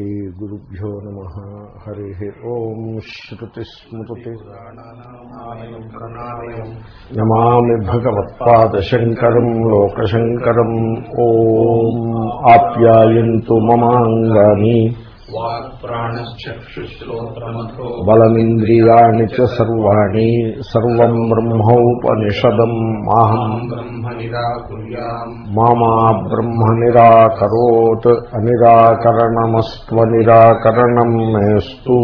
శ్రీగురుభ్యో నమ హరి ఓం శ్రుతిస్మృతి నమామి భగవత్పాదశంకరం లోకశంకరం ఓం ఆప్యాయంతు మమాంగాని వాక్ప్రాణశ్చక్షుశ్రోత్రమథో బలమింద్రియాణి చ సర్వాణి సర్వం బ్రహ్మోపనిషదం మాహం బ్రహ్మ నిరాకుర్యాం మామా బ్రహ్మ నిరాకరోత్ అనిరాకరణమస్త్వనిరాకరణం మేస్తు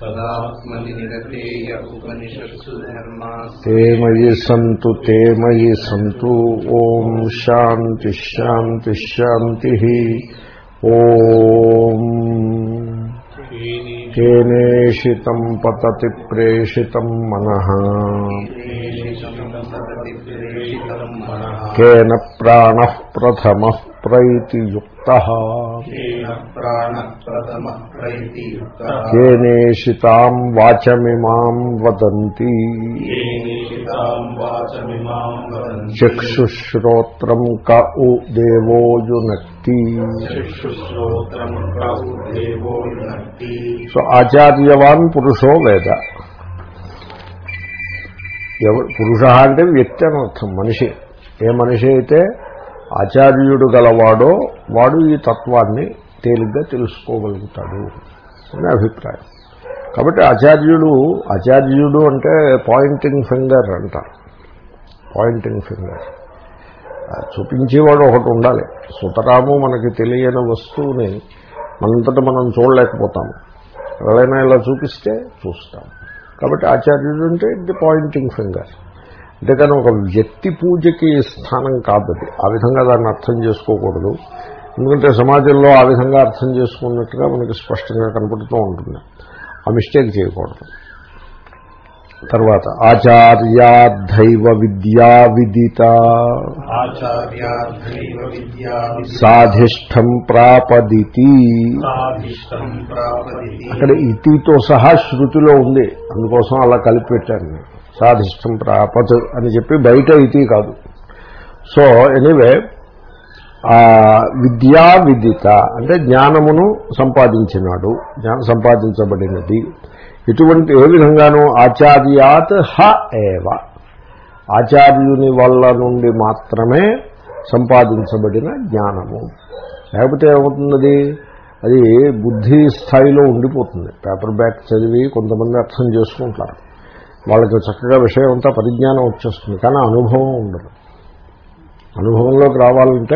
తదాత్మని నిరతేయ ఉపనిషత్సు ధర్మాస్ ते मयि सन्तु ते मयि सन्तु ॐ शान्ति शान्ति शान्तिः ఓం కేనేషితం పతతి ప్రేషితం మన కేన ప్రాణ ప్రథమ ప్రైతి యుక్త కేనేషితాం వాచమిమాం వదంతి చక్షుశ్రోత్రం క ఉ దేవో యునక్తి సో ఆచార్యవాన్ పురుషో వేద ఎవరు పురుష అంటే వ్యక్తి అని అర్థం మనిషి. ఏ మనిషి అయితే ఆచార్యుడు గలవాడో వాడు ఈ తత్వాన్ని తేలిగ్గా తెలుసుకోగలుగుతాడు అని అభిప్రాయం. కాబట్టి ఆచార్యుడు ఆచార్యుడు అంటే పాయింటింగ్ ఫింగర్ అంటారు. Pointing finger. చూపించేవాడు ఒకటి ఉండాలి. సుతరాము మనకి తెలియని వస్తువుని మనంతటా మనం చూడలేకపోతాము. ఎవరైనా ఇలా చూపిస్తే చూస్తాం కాబట్టి ఆచార్యుడు అంటే ది పాయింటింగ్ ఫింగర్. అంతేకాని ఒక వ్యక్తి పూజకి స్థానం కాదు అది. ఆ విధంగా దాన్ని అర్థం చేసుకోకూడదు. ఎందుకంటే సమాజంలో ఆ విధంగా అర్థం చేసుకున్నట్టుగా మనకి స్పష్టంగా కనపడుతూ ఉంటుంది. ఆ మిస్టేక్ చేయకూడదు. తర్వాత ఆచార్యాధైవ విద్యా విదిత సాధిష్టం ప్రాపదితి. అక్కడ ఇతితో సహా శృతిలో ఉంది. అందుకోసం అలా కలిపి పెట్టాను సాధిష్టం ప్రాపత్ అని చెప్పి బయట ఇతి కాదు. సో ఎనీవే ఆ విద్యా విదిత అంటే జ్ఞానమును సంపాదించినాడు. జ్ఞానం సంపాదించబడినది. ఇటువంటి ఏ విధంగానూ ఆచార్యాత్ హ ఏవ. ఆచార్యుని వల్ల నుండి మాత్రమే సంపాదించబడిన జ్ఞానము. లేకపోతే ఏమవుతున్నది? అది బుద్ధి స్థాయిలో ఉండిపోతుంది. పేపర్ బ్యాక్ చదివి కొంతమంది అర్థం చేసుకుంటారు. వాళ్ళకి చక్కగా విషయం అంతా పరిజ్ఞానం వచ్చేస్తుంది. కానీ అనుభవం ఉండదు. అనుభవంలోకి రావాలంటే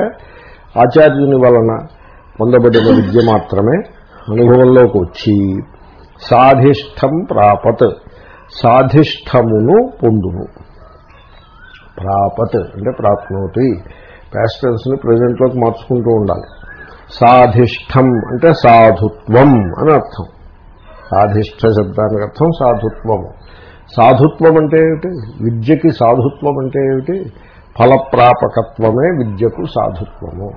ఆచార్యుని వలన పొందబడిన విద్య మాత్రమే అనుభవంలోకి వచ్చి సాధిష్టం ప్రాపత్. సాధిష్టమును పొందుము. ప్రాపత్ అంటే ప్రాప్నోతి. ప్యాస్టెన్స్ని ప్రజెంట్లోకి మార్చుకుంటూ ఉండాలి. సాధిష్టం అంటే సాధుత్వం అని అర్థం. సాధిష్ట శబ్దానికి అర్థం సాధుత్వము. సాధుత్వం అంటే ఏమిటి? విద్యకి సాధుత్వం అంటే ఏమిటి? ఫలప్రాపకత్వమే విద్యకు సాధుత్వము.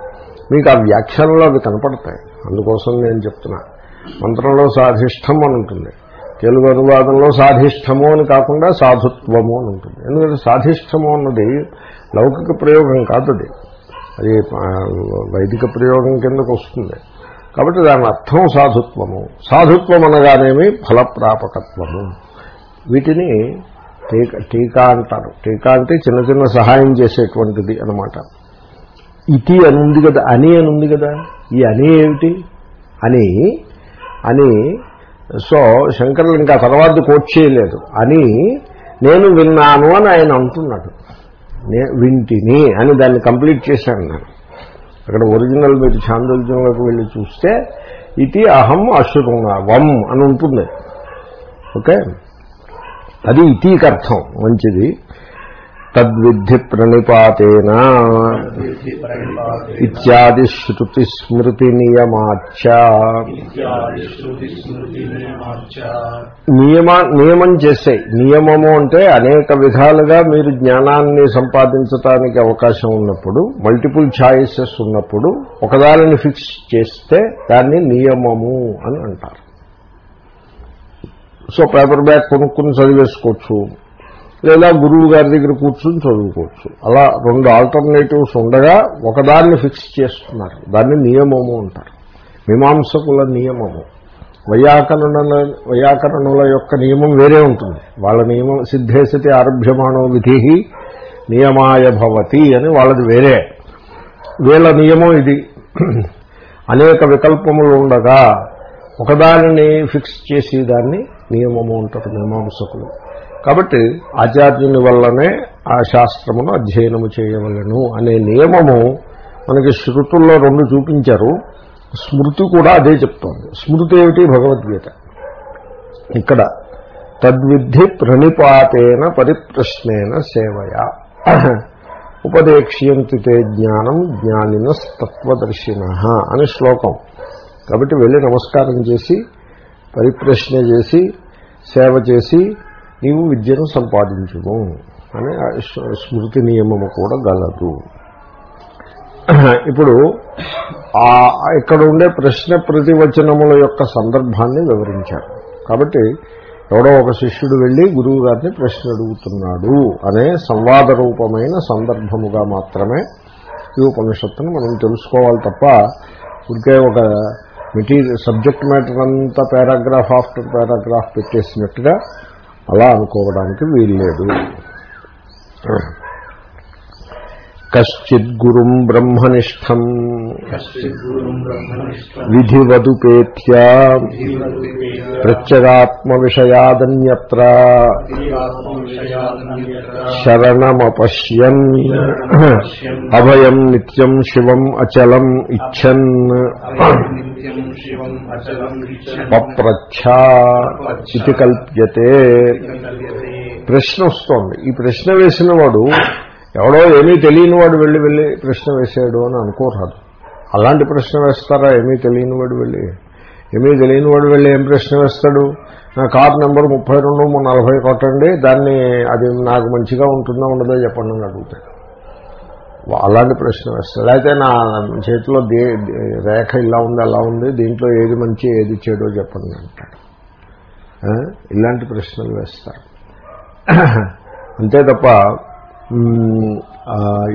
మీకు ఆ వ్యాఖ్యానంలో అవి కనపడతాయి. అందుకోసం నేను చెప్తున్నా. మంత్రంలో సాధిష్టం అని ఉంటుంది. తెలుగు అనువాదంలో సాధిష్టము అని కాకుండా సాధుత్వము అని ఉంటుంది. ఎందుకంటే సాధిష్టము అన్నది లౌకిక ప్రయోగం కాదు అది. అది వైదిక ప్రయోగం కిందకు వస్తుంది. కాబట్టి దాని అర్థం సాధుత్వము. సాధుత్వం అనగానేమి? ఫలప్రాపకత్వము. వీటిని టీకా టీకా అంటారు. టీకా అంటే చిన్న చిన్న సహాయం చేసేటువంటిది అనమాట ఇతి అని ఉంది కదా అని అని ఉంది కదా. ఈ అని ఏమిటి? అని అని సో శంకరులు ఇంకా తర్వాత కోట్ చేయలేదు. అని నేను విన్నాను అని ఆయన అంటున్నాడు. నే వింటిని అని దాన్ని కంప్లీట్ చేశాను నేను. అక్కడ ఒరిజినల్ మీరు చాందోగ్యంలోకి వెళ్ళి చూస్తే ఇది అహం అశృణవం అని ఉంటుంది. ఓకే? అది ఇతీకి మంచిది. తద్విద్ధి ప్రణిపాతేన ఇత్యాది శృతి స్మృతి నియమాచ. నియమ నియమం చేసే నియమము అంటే అనేక విధాలుగా మీరు జ్ఞానాన్ని సంపాదించడానికి అవకాశం ఉన్నప్పుడు మల్టిపుల్ ఛాయిసెస్ ఉన్నప్పుడు ఒకదానిని ఫిక్స్ చేస్తే దాన్ని నియమము అని అంటారు. సో పేపర్ బ్యాగ్ కొనుక్కుని చదివేసుకోవచ్చు. లేదా గురువు గారి దగ్గర కూర్చుని చదువుకోవచ్చు. అలా రెండు ఆల్టర్నేటివ్స్ ఉండగా ఒకదాన్ని ఫిక్స్ చేస్తున్నారు. దాన్ని నియమము అంటారు. మీమాంసకుల నియమము. వైయాకరణ వైయాకరణుల యొక్క నియమం వేరే ఉంటుంది. వాళ్ళ నియమం సిద్ధేశతి ఆరభ్యమాణో విధి నియమాయ భవతి అని వాళ్ళది వేరే. వీళ్ళ నియమం ఇది. అనేక వికల్పములు ఉండగా ఒకదానిని ఫిక్స్ చేసి దాన్ని నియమము అంటారు మీమాంసకులు. కాబట్టి ఆచార్యుని వల్లనే ఆ శాస్త్రమును అధ్యయనము చేయవలను అనే నియమము మనకి శృతుల్లో రెండు చూపించారు. స్మృతి కూడా అదే చెప్తోంది. స్మృతి ఏమిటి? భగవద్గీత. ఇక్కడ తద్విద్ధి ప్రణిపాతేన పరిప్రశ్నేన సేవయ. ఉపదేక్ష్యంతి జ్ఞానం జ్ఞానిన తత్వదర్శిన అని శ్లోకం. కాబట్టి వెళ్ళి నమస్కారం చేసి పరిప్రశ్న చేసి సేవ చేసి నీవు విద్యను సంపాదించుము అని ఆ స్మృతి నియమము కూడా గలదు. ఇప్పుడు ఆ ఇక్కడ ఉండే ప్రశ్న ప్రతివచనముల యొక్క సందర్భాన్ని వివరించారు. కాబట్టి ఎవడో ఒక శిష్యుడు వెళ్ళి గురువు గారిని ప్రశ్న అడుగుతున్నాడు అనే సంవాద రూపమైన సందర్భముగా మాత్రమే ఈ ఉపనిషత్తును మనం తెలుసుకోవాలి తప్ప ఇంకే ఒక మెటీరియల్ సబ్జెక్ట్ మ్యాటర్ అంతా పారాగ్రాఫ్ ఆఫ్టర్ పారాగ్రాఫ్ పెట్టేసినట్టుగా అలా అనుకోవడానికి వీల్లేదు. కశ్చిద్గురుం బ్రహ్మనిష్టం బ్రహ్మనిష్టం. విధివదుపేత్య. జీవరూపేణ ప్రత్యగాత్మ విషయాదన్యత్ర శరణమపశ్యన్. అభయం నిత్యం శివం అచలం ఇచ్చన్. పప్రచ్ఛా ఇది కల్ప్యతే. ప్రశ్న వస్తోంది. ఈ ప్రశ్న వేసిన వాడు ఎవడో ఏమీ తెలియని వాడు వెళ్ళి వెళ్ళి ప్రశ్న వేసాడు అని అనుకోరాదు. అలాంటి ప్రశ్న వేస్తారా? ఏమీ తెలియని వాడు వెళ్ళి. ఏమీ తెలియని వాడు వెళ్ళి ఏం ప్రశ్న వేస్తాడు? నా కార్ నెంబర్ ముప్పై రెండు నలభై కొట్టండి. దాన్ని అది నాకు మంచిగా ఉంటుందా ఉండదో చెప్పండి అని అడుగుతాడు. అలాంటి ప్రశ్న వేస్తాడు. అయితే నా చేతిలో దే రేఖ ఇలా ఉంది అలా ఉంది. దీంట్లో ఏది మంచి ఏది చెడో చెప్పండి అంటాడు. ఇలాంటి ప్రశ్నలు వేస్తారు. అంతే తప్ప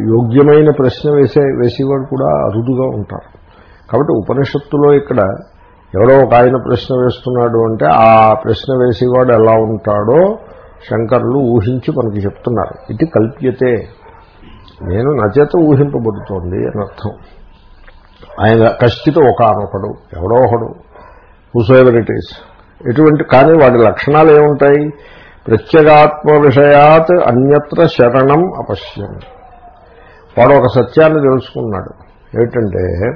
యోగ్యమైన ప్రశ్న వేసే వేసేవాడు కూడా అరుదుగా ఉంటారు కాబట్టి ఉపనిషత్తులో ఇక్కడ ఎవరో ఒక ఆయన ప్రశ్న వేస్తున్నాడు అంటే ఆ ప్రశ్న వేసేవాడు ఎలా ఉంటాడో శంకరులు ఊహించి మనకి చెప్తున్నారు. ఇది కల్ప్యతే. నేను నా చేత ఊహింపబడుతోంది అని అర్థం. ఆయన కష్టిత ఒకనొకడు ఎవడో ఒకడు. హూసోఎవర్ ఇట్ ఈస్ ఎటువంటి కానీ వాటి లక్షణాలు ఏముంటాయి? ప్రత్యేగాత్మ విషయాత్ అన్యత్ర శరణం అపశ్యం. వాడు ఒక సత్యాన్ని తెలుసుకున్నాడు. ఏమిటంటే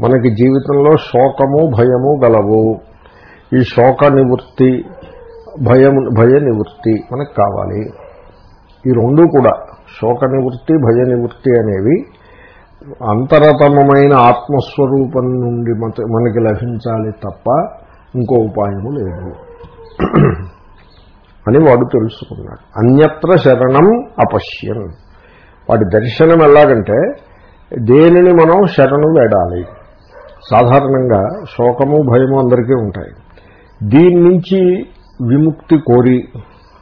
మనకి జీవితంలో శోకము భయము గలవు. ఈ శోక నివృత్తి భయం భయ నివృత్తి మనకు కావాలి. ఈ రెండూ కూడా శోక నివృత్తి భయ నివృత్తి అనేవి అంతరతమమైన ఆత్మస్వరూపం నుండి మన- మనకి లభించాలి తప్ప ఇంకో ఉపాయము లేదు. అని వాడు తెలుసుకున్నాడు. అన్యత్ర శరణం అపశ్యం వాడి దర్శనం ఎలాగంటే దేనిని మనం శరణు వేడాలి? సాధారణంగా శోకము భయము అందరికీ ఉంటాయి. దీని నుంచి విముక్తి కోరి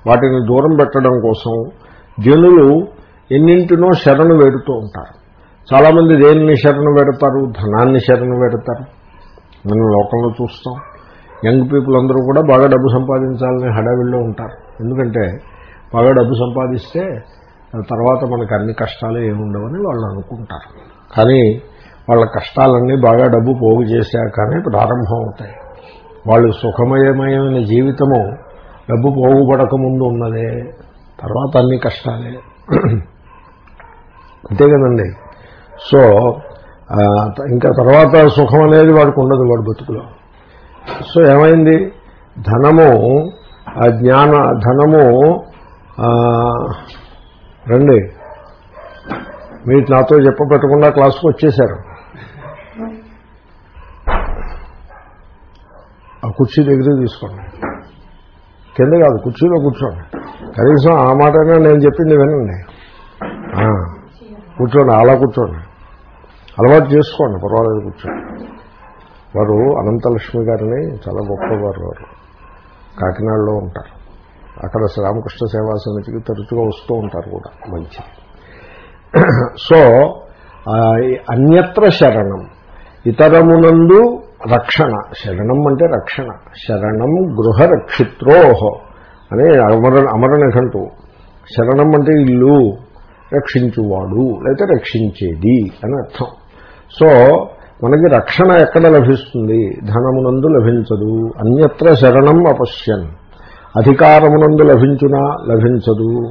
వాటిని దూరం పెట్టడం కోసం జనులు ఎన్నింటినో శరణు వేడుతూ ఉంటారు. చాలామంది దేనిని శరణు పెడతారు ధనాన్ని శరణు పెడతారు మనం లోకంలో చూస్తాం. యంగ్ పీపుల్ అందరూ కూడా బాగా డబ్బు సంపాదించాలని హడావిల్లో ఉంటారు. ఎందుకంటే బాగా డబ్బు సంపాదిస్తే తర్వాత మనకు అన్ని కష్టాలు ఏముండవని వాళ్ళు అనుకుంటారు. కానీ వాళ్ళ కష్టాలన్నీ బాగా డబ్బు పోగు చేశాకనే ప్రారంభం అవుతాయి వాళ్ళు సుఖమయమైన జీవితము డబ్బు పోగుపడక ముందు ఉన్నదే తర్వాత అన్ని కష్టాలే. అంతే కదండి? సో ఇంకా తర్వాత సుఖం అనేది వాడికి ఉండదు వాడు బతుకులో. సో ఏమైంది? ధనము ఆ జ్ఞాన ధనము రండి. మీరు నాతో చెప్పబెట్టకుండా క్లాస్కి వచ్చేశారు. ఆ కుర్చీ దగ్గరే తీసుకోండి. కింద కాదు కుర్చీలో కూర్చోండి. కనీసం ఆ మాటనే నేను చెప్పింది వినండి. కూర్చోండి అలా కూర్చోండి. అలవాటు చేసుకోండి పర్వాలేదు కూర్చోండి. వారు అనంతలక్ష్మి గారిని చాలా గొప్పవారు వారు. కాకినాడలో ఉంటారు. అక్కడ శ్రీరామకృష్ణ సేవా సమితికి తరచుగా వస్తూ ఉంటారు కూడా మంచి. సో అన్యత్ర శరణం. ఇతరమునందు రక్షణ. శరణం అంటే రక్షణ. శరణం గృహరక్షిత్రోహ అనే అమర అమరణఘంటు శరణం అంటే ఇల్లు. రక్షించువాడు లేకపోతే రక్షించేది అని అర్థం. సో మనకి రక్షణ ఎక్కడ లభిస్తుంది? ధనమునందు లభించదు. అన్యత్ర శరణం అపశ్యన్. అధికారమునందు లభించునా? లభించదు.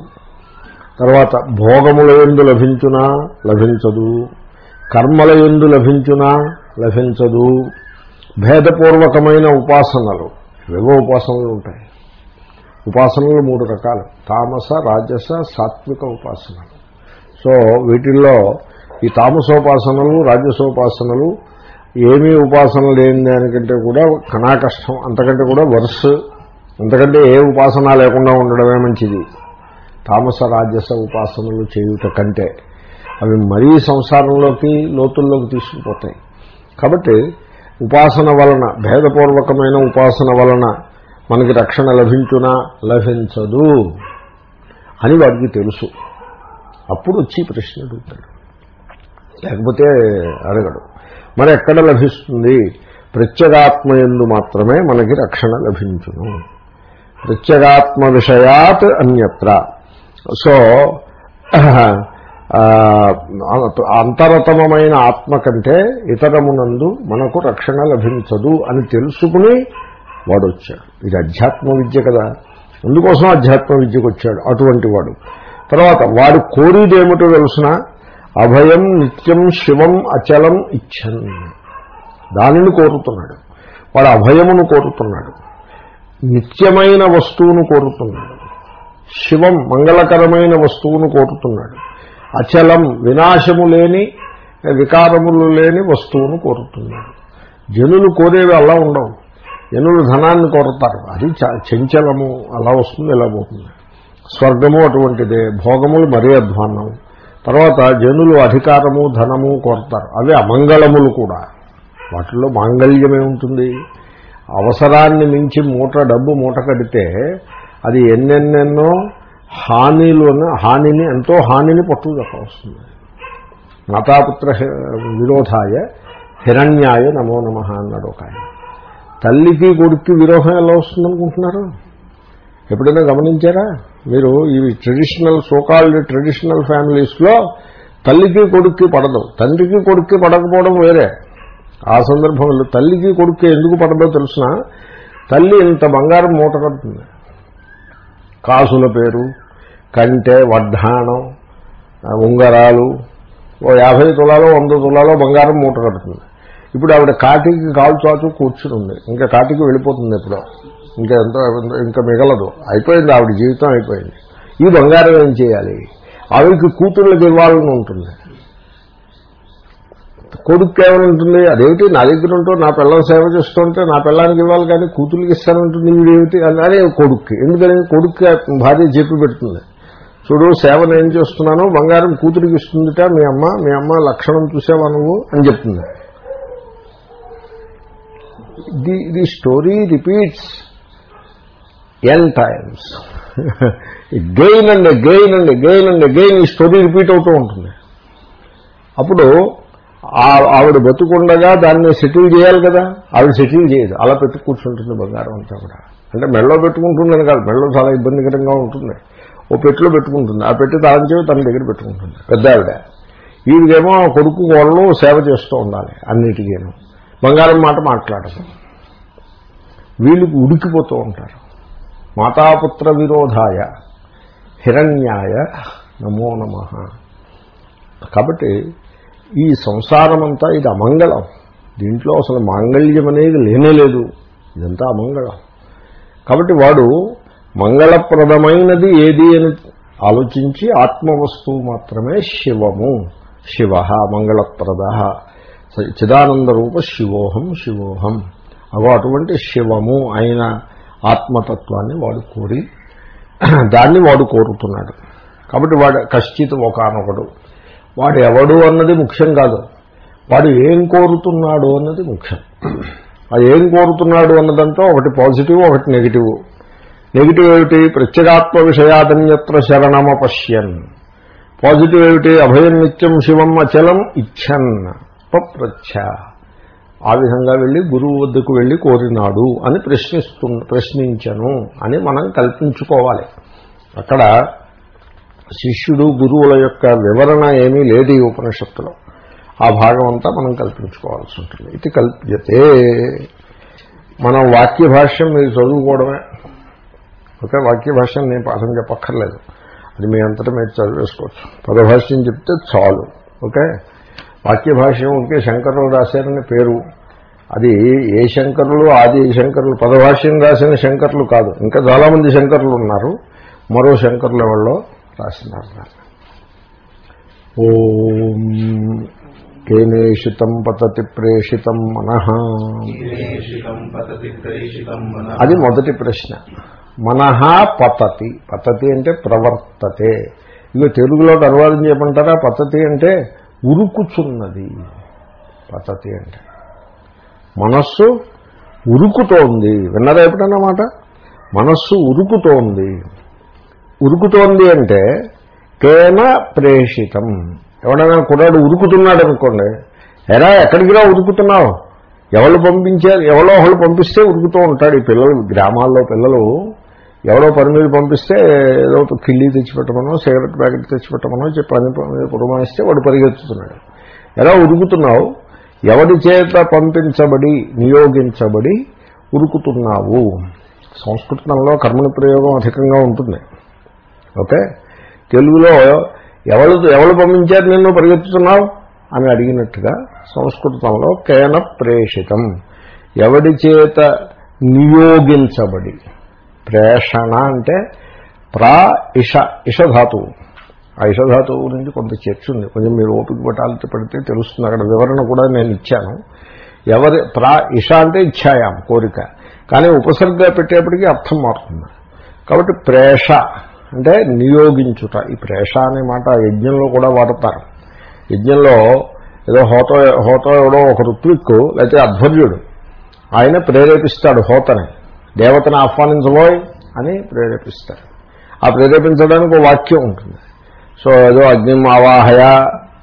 తర్వాత భోగముల ఎందు లభించునా? లభించదు. కర్మల ఎందు లభించునా? లభించదు. భేదపూర్వకమైన ఉపాసనలు. ఏవో ఉపాసనలు ఉంటాయి. ఉపాసనలు మూడు రకాలు. తామస రాజస సాత్విక ఉపాసనలు. సో వీటిల్లో ఈ తామసోపాసనలు రాజసోపాసనలు ఏమీ ఉపాసన లేని దానికంటే కూడా కణా కష్టం అంతకంటే కూడా వర్స్ అంతకంటే ఏ ఉపాసన లేకుండా ఉండడమే మంచిది. తామస రాజస ఉపాసనలు చేయుట కంటే అవి మరీ సంసారంలోకి లోతుల్లోకి తీసుకుపోతాయి. కాబట్టి ఉపాసన వలన భేదపూర్వకమైన ఉపాసన వలన మనకి రక్షణ లభించునా? లభించదు అని వాడికి తెలుసు. అప్పుడు వచ్చి ప్రశ్న అడుగుతాడు. లేకపోతే అడగడు. మరి ఎక్కడ లభిస్తుంది? ప్రత్యేగాత్మయందు మాత్రమే మనకి రక్షణ లభించును. ప్రత్యేగాత్మ విషయాత్ అన్యత్ర. సో అంతరతమైన ఆత్మ కంటే ఇతరమునందు మనకు రక్షణ లభించదు అని తెలుసుకుని వాడు వచ్చాడు ఇది అధ్యాత్మ విద్య కదా. అందుకోసం అధ్యాత్మ విద్యకు వచ్చాడు అటువంటి వాడు. తర్వాత వాడు కోరిదేమిటో తెలుసినా? అభయం నిత్యం శివం అచలం ఇచ్చన్. దానిని కోరుతున్నాడు. వాడు అభయమును కోరుతున్నాడు. నిత్యమైన వస్తువును కోరుతున్నాడు. శివం మంగళకరమైన వస్తువును కోరుతున్నాడు. అచలం వినాశము లేని వికారములు లేని వస్తువును కోరుతున్నాడు. జనులు కోరేవి అలా ఉండవు. జనులు ధనాన్ని కోరుతారు. అది చంచలము అలా వస్తుంది ఇలా పోతుంది. స్వర్గము అటువంటిదే. భోగములు మరీ అధ్వాన్నం తర్వాత జనులు అధికారము ధనము కోరతారు. అవి అమంగళములు కూడా. వాటిల్లో మాంగళ్యమే ఉంటుంది. అవసరాన్ని మించి మూట డబ్బు మూట కడితే అది ఎన్నెన్నెన్నో హానిలు హానిని ఎంతో హానిని పట్టుదల వస్తుంది మాతాపుత్ర విరోధాయ హిరణ్యాయ నమో నమ అన్నాడు ఒక ఆయన. తల్లికి కొడుక్కి విరోహం ఎలా వస్తుందనుకుంటున్నారు? ఎప్పుడైనా గమనించారా? మీరు ఇవి ట్రెడిషనల్ సోకాల్డ్ ట్రెడిషనల్ ఫ్యామిలీస్లో తల్లికి కొడుక్కి పడదు. తండ్రికి కొడుక్కి పడకపోవడం వేరే. ఆ సందర్భంలో తల్లికి కొడుక్కి ఎందుకు పడదో తెలిసిన? తల్లి ఇంత బంగారం మూట కడుతుంది. కాసుల పేరు కంటె వడ్డాణం ఉంగరాలు ఓ యాభై తులాలో వంద తులాలో బంగారం మూట కడుతుంది. ఇప్పుడు ఆవిడ కాటికి కాలు చాచు కూర్చుని ఉంది ఇంకా కాటికి వెళ్ళిపోతుంది ఎప్పుడో. ఇంకా ఎంత ఇంకా మిగలదు. అయిపోయింది ఆవిడ జీవితం అయిపోయింది. ఈ బంగారం ఏం చేయాలి? ఆవిడకి కూతుళ్ళకి ఇవ్వాలని ఉంటుంది. కొడుకు ఏమనుంటుంది ఉంటుంది? అదేమిటి? నా దగ్గర ఉంటూ నా పిల్లల సేవ చేస్తుంటే నా పిల్లానికి ఇవ్వాలి కానీ కూతురికి ఇస్తానంటుంది ఇదేమిటి? అదే కొడుక్కి. ఎందుకని? కొడుక్కి భార్య చెప్పి పెడుతుంది. చూడు సేవ ఏం చేస్తున్నాను? బంగారం కూతురికి ఇస్తుందిట. మీ అమ్మ మీ అమ్మ లక్షణం చూసావా నువ్వు? అని చెప్తుంది. The the story repeats n times gain and gain and gain and gain ఈ స్టోరీ రిపీట్ అవుతూ ఉంటుంది. అప్పుడు ఆవిడ బతుకుండగా దాన్ని సెటిల్ చేయాలి కదా. ఆవిడ సెటిల్ చేయదు. అలా పెట్టు కూర్చుంటుంది బంగారం అంతా కూడా. అంటే మెడలో పెట్టుకుంటుందని కాదు మెడలో చాలా ఇబ్బందికరంగా ఉంటుంది. ఓ పెట్టిలో పెట్టుకుంటుంది. ఆ పెట్టి తాళం చేవి తన దగ్గర పెట్టుకుంటుంది. పెద్ద ఆవిడ. ఈవిడేమో కొడుకు కోళ్ళు సేవ చేస్తూ ఉండాలి అన్నిటికీను. బంగారం మాట మాట్లాడదు. వీళ్ళకి ఉడికిపోతూ ఉంటారు. మాతాపుత్ర విరోధాయ హిరణ్యాయ నమో నమ. కాబట్టి ఈ సంసారమంతా ఇది అమంగళం. దీంట్లో అసలు మాంగళ్యం అనేది లేనేలేదు ఇదంతా అమంగళం. కాబట్టి వాడు మంగళప్రదమైనది ఏది అని ఆలోచించి ఆత్మవస్తువు మాత్రమే శివము. శివ మంగళప్రద. చిదానంద రూప శివోహం శివోహం. అగో అటువంటి శివము అయిన ఆత్మతత్వాన్ని వాడు కోరి దాన్ని వాడు కోరుతున్నాడు. కాబట్టి వాడు కశ్చిత్ ఒకనొకడు. వాడు ఎవడు అన్నది ముఖ్యం కాదు. వాడు ఏం కోరుతున్నాడు అన్నది ముఖ్యం. అది ఏం కోరుతున్నాడు అన్నదంటే ఒకటి పాజిటివ్ ఒకటి నెగిటివ్. నెగిటివ్ ఏమిటి? ప్రత్యేగాత్మ విషయాదన్యత్ర శరణమపశ్యన్. పాజిటివ్ ఏమిటి? అభయం నిత్యం శివం అచలం ఇచ్చన్. పప్రచ్ఛ ఆ విధంగా వెళ్ళి గురువు వద్దకు వెళ్ళి కోరినాడు అని ప్రశ్నిస్తు ప్రశ్నించను అని మనం కల్పించుకోవాలి. అక్కడ శిష్యుడు గురువుల యొక్క వివరణ ఏమీ లేదు ఈ ఉపనిషత్తులో. ఆ భాగం అంతా మనం కల్పించుకోవాల్సి ఉంటుంది. ఇది కల్ప్యతే. మనం వాక్య భాష్యం మీరు చదువుకోవడమే. ఓకే వాక్య భాష్యం నేను పాఠం చెప్పక్కర్లేదు. అది మీ అంతటా మీరు చదివేసుకోవచ్చు. పదభాష్యం చెప్తే చాలు. ఓకే? వాక్య భాష్యం ఉంటే శంకరులు రాశారని పేరు. అది ఏ శంకరులు ఆది శంకరులు పదభాష్యం రాసిన శంకరులు కాదు. ఇంకా చాలామంది శంకరులు ఉన్నారు. మరో శంకరుల ఎవరిలో రాసినారు ఓం కేనేషితం పతతి ప్రేషితం మనః. అది మొదటి ప్రశ్న. మనహ పతతి. పతతి అంటే ప్రవర్తతే. ఇక తెలుగులో అనువాదం చేయమంటారా? పతతి అంటే ఉరుకుచున్నది పతతి అంటే మనస్సు ఉరుకుతోంది. విన్నారా ఎప్పుడన్నమాట మనస్సు ఉరుకుతోంది. ఉరుకుతోంది అంటే కేన ప్రేషితం. ఎవడైనా కుర్రాడు ఉరుకుతున్నాడు అనుకోండి ఎరా ఎక్కడికిరా ఉరుకుతున్నావు? ఎవరు పంపించారు ఎవరో ఒకళ్ళు పంపిస్తే ఉరుకుతూ ఉంటాడు ఈ పిల్లలు గ్రామాల్లో పిల్లలు. ఎవరో పని మీద పంపిస్తే ఏదో ఒక కిళ్ళి తెచ్చిపెట్టమనో సిగరెట్ ప్యాకెట్ తెచ్చిపెట్టమనో చెప్పి పని మీద పురమాయిస్తే వాడు పరిగెత్తుతున్నాడు. ఎలా ఉరుకుతున్నావు? ఎవరి చేత పంపించబడి నియోగించబడి ఉరుకుతున్నావు? సంస్కృతంలో కర్మని ప్రయోగం అధికంగా ఉంటుంది. ఓకే? తెలుగులో ఎవరు ఎవరు పంపించారు నిన్ను పరిగెత్తుతున్నావు? అని అడిగినట్టుగా సంస్కృతంలో కేన ప్రేషితం. ఎవడి చేత నియోగించబడి ప్రేషణ అంటే ప్రా ఇష ఇషధాతువు ఆ ఇషధాతువు గురించి కొంత చర్చ ఉంది. కొంచెం మీరు ఓపిక పట్టాలి పెడితే తెలుస్తుంది. అక్కడ వివరణ కూడా నేను ఇచ్చాను. ఎవరి ప్రా ఇష అంటే ఇచ్చాయాం కోరిక. కానీ ఉపసర్గ పెట్టేప్పటికీ అర్థం మారుతుంది. కాబట్టి ప్రేష అంటే నియోగించుట. ఈ ప్రేష అనే మాట యజ్ఞంలో కూడా వాడతారు. యజ్ఞంలో ఏదో హోతో హోతో ఎవడో ఒక ఋత్విక్ లేకపోతే అధ్వర్యుడు ఆయన ప్రేరేపిస్తాడు హోతని. దేవతను ఆహ్వానించబోయ్ అని ప్రేరేపిస్తారు. ఆ ప్రేరేపించడానికి ఒక వాక్యం ఉంటుంది. సో ఏదో అగ్నిం ఆవాహయ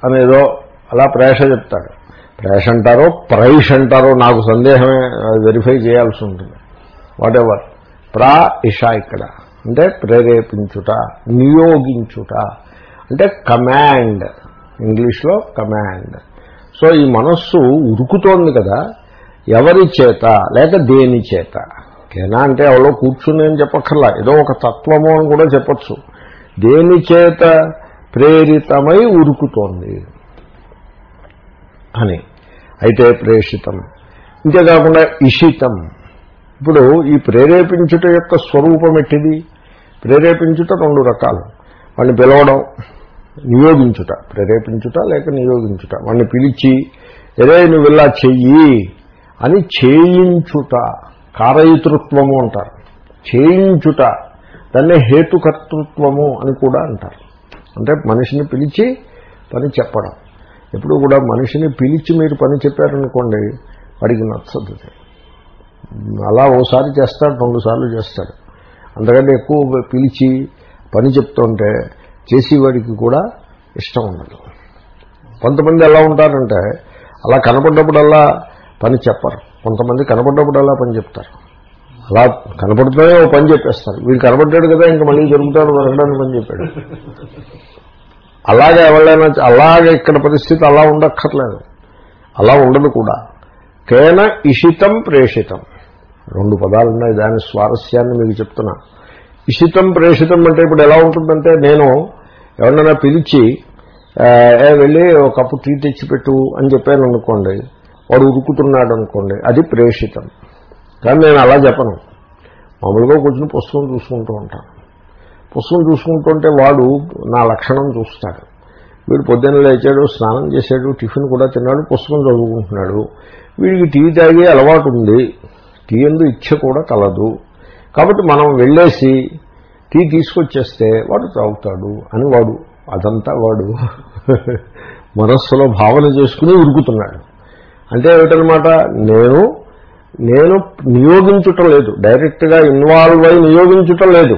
అనేదో అలా ప్రేష చెప్తాడు ప్రేష అంటారో ప్రైష్ అంటారో నాకు సందేహమే వెరిఫై చేయాల్సి ఉంటుంది. వాట్ ఎవర్ ప్రా ఇషా ఇక్కడ. అంటే ప్రేరేపించుట నియోగించుట. అంటే కమాండ్. ఇంగ్లీష్లో కమాండ్. సో ఈ మనస్సు ఉరుకుతోంది కదా ఎవరి చేత లేక దేని చేత? కేనా అంటే ఎవరో కూర్చుని అని చెప్పక్కర్లా. ఏదో ఒక తత్వము అని కూడా చెప్పచ్చు. దేని చేత ప్రేరితమై ఉరుకుతోంది అని. అయితే ప్రేషితం. ఇంతేకాకుండా ఇషితం. ఇప్పుడు ఈ ప్రేరేపించుట యొక్క స్వరూపం ఎట్టిది? ప్రేరేపించుట రెండు రకాలు. వాడిని పిలవడం నియోగించుట. ప్రేరేపించుట లేక నియోగించుట. వాడిని పిలిచి ఎరే నువ్వు ఇలా చెయ్యి అని చేయించుట. కారయితృత్వము అంటారు. చేయించుట దాన్నే హేతుకర్తృత్వము అని కూడా అంటారు. అంటే మనిషిని పిలిచి పని చెప్పడం. ఎప్పుడు కూడా మనిషిని పిలిచి మీరు పని చెప్పారనుకోండి వాడికి నచ్చదు అలా ఓసారి చేస్తాడు రెండు సార్లు చేస్తాడు. అంతకంటే ఎక్కువ పిలిచి పని చెప్తుంటే చేసేవాడికి కూడా ఇష్టం ఉండదు. కొంతమంది ఎలా ఉంటారంటే అలా కనపడ్డప్పుడల్లా పని చెప్పరు. కొంతమంది కనపడ్డప్పుడు అలా పని చెప్తారు. అలా కనపడుతూనే ఓ పని చెప్పేస్తారు. వీడు కనపడ్డాడు కదా ఇంకా మళ్ళీ జరుగుతాడు దొరకడానికి పని చెప్పాడు. అలాగే ఎవరైనా అలాగే ఇక్కడ పరిస్థితి అలా ఉండక్కర్లేదు. అలా ఉండదు కూడా. కేన ఇషితం ప్రేషితం. రెండు పదాలు ఉన్నాయి దాని స్వారస్యాన్ని మీకు చెప్తున్నా. ఇషితం ప్రేషితం అంటే ఇప్పుడు ఎలా ఉంటుందంటే నేను ఎవరినైనా పిలిచి వెళ్ళి ఒక కప్పు టీ తెచ్చిపెట్టు అని చెప్పాను అనుకోండి వాడు ఉరుకుతున్నాడు అనుకోండి అది ప్రేషితం. కానీ నేను అలా చెప్పను. మామూలుగా కూర్చుని పుస్తకం చూసుకుంటూ ఉంటాను. పుస్తకం చూసుకుంటుంటే వాడు నా లక్షణం చూస్తాడు. వీడు పొద్దున్న లేచాడు స్నానం చేశాడు టిఫిన్ కూడా తిన్నాడు పుస్తకం చదువుకుంటున్నాడు. వీడికి టీ తాగే అలవాటు ఉంది. టీ ఎందు ఇచ్చ కూడా కలదు. కాబట్టి మనం వెళ్ళేసి టీ తీసుకొచ్చేస్తే వాడు తాగుతాడు అని వాడు అదంతా వాడు మనస్సులో భావన చేసుకుని ఉరుకుతున్నాడు. అంటే ఏమిటనమాట నేను నేను నియోగించుటం లేదు. డైరెక్ట్గా ఇన్వాల్వ్ అయి నియోగించుటం లేదు.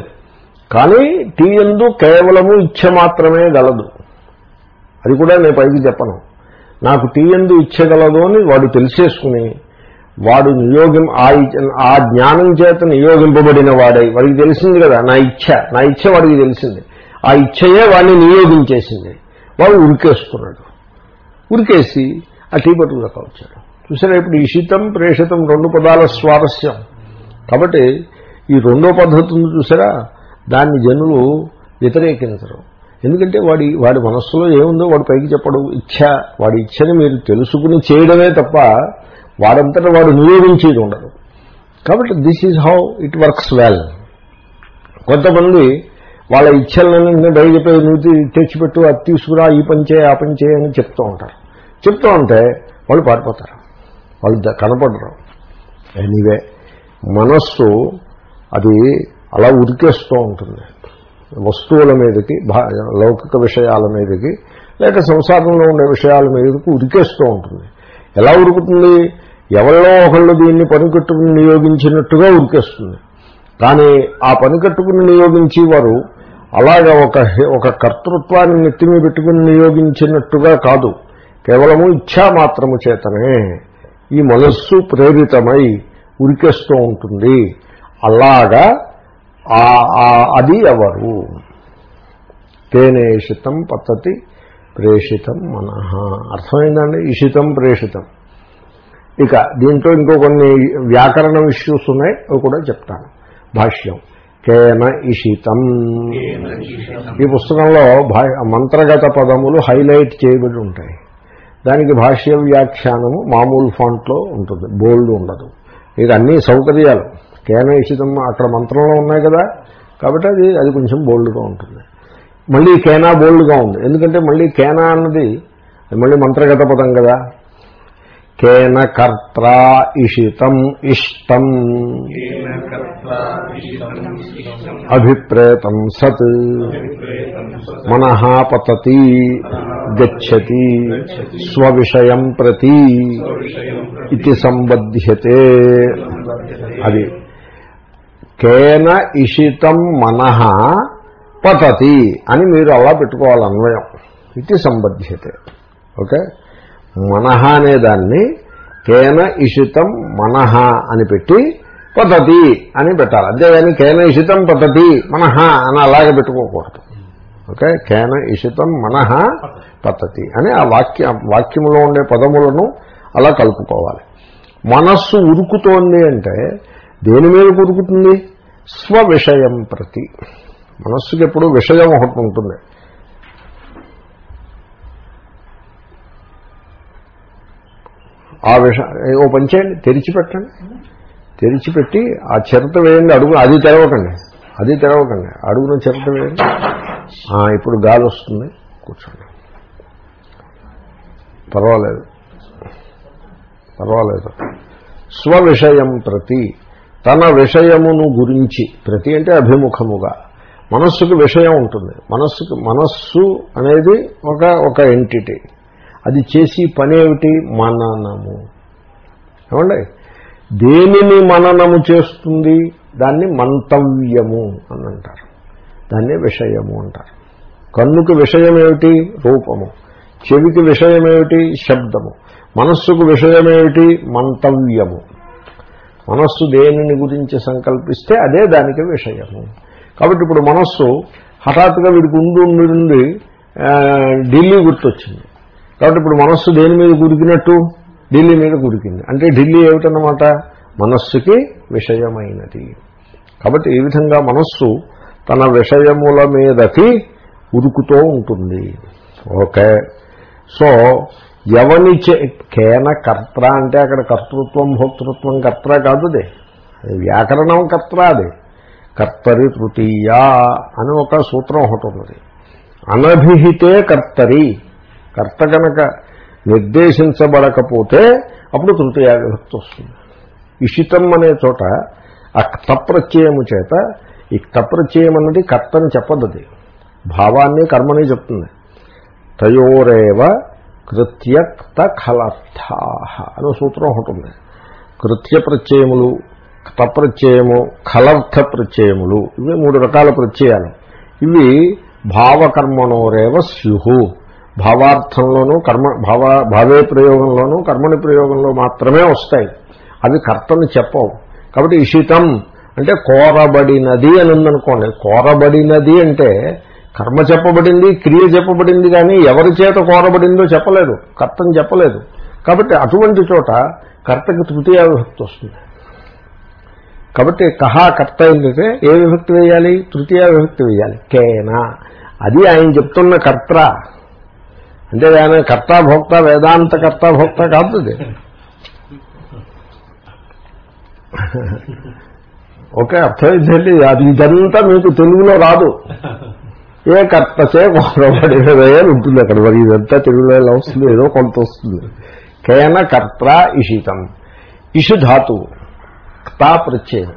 కానీ టీ ఎందు కేవలము ఇచ్చ మాత్రమే గలదు. అది కూడా నేను పైకి చెప్పను. నాకు టీ ఎందు ఇచ్చగలదు అని వాడు తెలిసేసుకుని వాడు నియోగం ఆ ఆ జ్ఞానం చేత నియోగింపబడిన వాడై వాడికి తెలిసింది కదా నా ఇచ్చ నా ఇచ్చ వాడికి తెలిసింది. ఆ ఇచ్చయే వాడిని నియోగించేసింది. వాడు ఉరికేసుకున్నాడు. ఉరికేసి ఆ టీ పట్టుకుదాకా వచ్చాడు. చూసారా ఇప్పుడు ఇషితం ప్రేషితం రెండు పదాల స్వారస్యం. కాబట్టి ఈ రెండో పద్ధతి ఉంది చూసారా? దాన్ని జనులు వ్యతిరేకించరు. ఎందుకంటే వాడి వాడి మనస్సులో ఏముందో వాడు పైకి చెప్పడం. ఇచ్ఛ వాడి ఇచ్ఛని మీరు తెలుసుకుని చేయడమే తప్ప వాడంతటా వాడు నియోగించేది ఉండదు. కాబట్టి this is how it works well కొంతమంది వాళ్ళ ఇచ్ఛలన్నీ బయట చెప్పే నువ్వు తెచ్చిపెట్టు అది తీసుకురా ఈ పని చేయ ఆ పని చేయని అని చెప్తూ ఉంటారు. చెప్తూ ఉంటే వాళ్ళు పారిపోతారు. వాళ్ళు కనపడరు. ఎనీవే మనస్సు అది అలా ఉరికేస్తూ ఉంటుంది. వస్తువుల మీదకి లౌకిక విషయాల మీదకి లేక సంసారంలో ఉండే విషయాల మీదకి ఉరికేస్తూ ఉంటుంది. ఎలా ఉరుకుతుంది? ఎవరిలో ఒకళ్ళు దీన్ని పనికట్టుకుని నియోగించినట్టుగా ఉరికేస్తుంది. కానీ ఆ పని కట్టుకుని నియోగించి వారు అలాగా ఒక ఒక కర్తృత్వాన్ని నెత్తిమి పెట్టుకుని నియోగించినట్టుగా కాదు. కేవలము ఇచ్ఛా మాత్రము చేతనే ఈ మనస్సు ప్రేరితమై ఉరికేస్తూ ఉంటుంది. అలాగా అది ఎవరు? తేనేషితం పద్ధతి ప్రేషితం మనః. అర్థమైందండి? ఇషితం ప్రేషితం. ఇక దీంట్లో ఇంకో కొన్ని వ్యాకరణ ఇష్యూస్ ఉన్నాయి అవి కూడా చెప్తాను. భాష్యం. కేన ఇషితం ఈ పుస్తకంలో మంత్రగత పదములు హైలైట్ చేయబడి ఉంటాయి. దానికి భాష్య వ్యాఖ్యానము మామూలు ఫాంట్లో ఉంటుంది. బోల్డ్ ఉండదు. ఇది అన్ని సౌకర్యాలు. కేన అక్కడ మంత్రంలో ఉన్నాయి కదా కాబట్టి అది అది కొంచెం బోల్డ్గా ఉంటుంది. మళ్ళీ కేనా బోల్డ్గా ఉంది. ఎందుకంటే మళ్ళీ కేనా అన్నది మళ్ళీ మంత్రగత పదం కదా. కేన కర్త్ర ఇషితం ఇష్టం. అభిప్రేతం సత్. మనః పతతి. గచ్చతి. స్వవిషయం ప్రతి. ఇది సంబధ్యతే. అది. కేన ఇషితం మనః పతతి అని మీరు అలా పెట్టుకోవాలి అన్వయం. ఇది సంబధ్యతే. ఓకే? మనహ అనే దాన్ని కేన ఇషితం మనహ అని పెట్టి పద్ధతి అని పెట్టాలి. అంతేగాని కేన ఇషితం పద్ధతి మనహ అని అలాగే పెట్టుకోకూడదు. ఓకే? కేన ఇషితం మనహ పద్ధతి అని ఆ వాక్య వాక్యంలో ఉండే పదములను అలా కలుపుకోవాలి. మనస్సు ఉరుకుతోంది అంటే దేని మీద ఉరుకుతుంది? స్వ విషయం ప్రతి. మనస్సుకి ఎప్పుడు విషయం ఒకటి ఉంటుంది. ఆ విషయం ఓ పని చేయండి తెరిచిపెట్టండి. తెరిచిపెట్టి ఆ చిరత వేయండి అడుగు అది తెరవకండి. అది తెరవకండి. అడుగున చిరత వేయండి. ఇప్పుడు గాలి వస్తుంది. కూర్చోండి. పర్వాలేదు. పర్వాలేదు. స్వవిషయం ప్రతి. తన విషయమును గురించి. ప్రతి అంటే అభిముఖముగా. మనస్సుకు విషయం ఉంటుంది. మనస్సుకు మనస్సు అనేది ఒక ఒక ఎంటిటీ అది చేసి పని ఏమిటి మననము. ఏమండి? దేనిని మననము చేస్తుంది? దాన్ని మంతవ్యము అని అంటారు దాన్ని విషయము అంటారు. కన్నుకు విషయం ఏమిటి రూపము. చెవికి విషయం ఏమిటి శబ్దము. మనస్సుకు విషయం ఏమిటి మంతవ్యము. మనస్సు దేనిని గురించి సంకల్పిస్తే అదే దానికి విషయము. కాబట్టి ఇప్పుడు మనస్సు హఠాత్తుగా వీడికి ఉండి ఉండి ఢిల్లీ గుర్తొచ్చింది. కాబట్టి ఇప్పుడు మనస్సు దేని మీద గురికినట్టు ఢిల్లీ మీద గురికింది అంటే ఢిల్లీ ఏమిటన్నమాట? మనస్సుకి విషయమైనది. కాబట్టి ఈ విధంగా మనస్సు తన విషయముల మీదకి ఉరుకుతూ ఉంటుంది. ఓకే. సో ఎవని కేన కర్త అంటే అక్కడ కర్తృత్వం భోక్తృత్వం కర్త కాదు అది. వ్యాకరణం కర్త అది. కర్తరి తృతీయ అని ఒక సూత్రం ఒకటి ఉన్నది. అనభిహితే కర్తరి. కర్త కనుక నిర్దేశించబడకపోతే అప్పుడు తృతీయ విభక్తి వస్తుంది. ఇషితం అనే చోట ఆ క్తప్రత్యయము చేత ఈ క్తప్రత్యయం అన్నది కర్తని చెప్పదది భావాన్ని కర్మని చెప్తుంది. తయోరేవ కృత్యక్త ఖలర్థా అనే సూత్రం ఒకటి ఉంది. కృత్య ప్రత్యయములు క్తప్రత్యయము ఖలర్థ ప్రత్యయములు ఇవి మూడు రకాల ప్రత్యయాలు. ఇవి భావకర్మణోరేవ స్యుహు. భావార్థంలోనూ కర్మ భావ భావే ప్రయోగంలోనూ కర్మని ప్రయోగంలో మాత్రమే వస్తాయి. అవి కర్తను చెప్పవు. కాబట్టి ఇషితం అంటే కోరబడినది అని ఉందనుకోండి. కోరబడినది అంటే కర్మ చెప్పబడింది క్రియ చెప్పబడింది కానీ ఎవరి చేత కోరబడిందో చెప్పలేదు. కర్తను చెప్పలేదు. కాబట్టి అటువంటి చోట కర్తకి తృతీయ విభక్తి వస్తుంది. కాబట్టి కహా కర్త ఏంటంటే ఏ విభక్తి వేయాలి? తృతీయ విభక్తి వేయాలి. కేనా? అది ఆయన చెప్తున్న కర్త. అంటే ఆయన కర్త వేదాంత కర్తాభోక్త కాదు అది ఓకే అర్థమైందండి? అది ఇదంతా మీకు తెలుగులో రాదు. ఏ కర్తచే కోరబడినదే అని ఉంటుంది అక్కడ. మరి ఇదంతా తెలుగులో ఎలా వస్తుంది? ఏదో కొంత వస్తుంది. కేన కర్త ఇషితం. ఇషు ధాతు. క్తా ప్రత్యయం.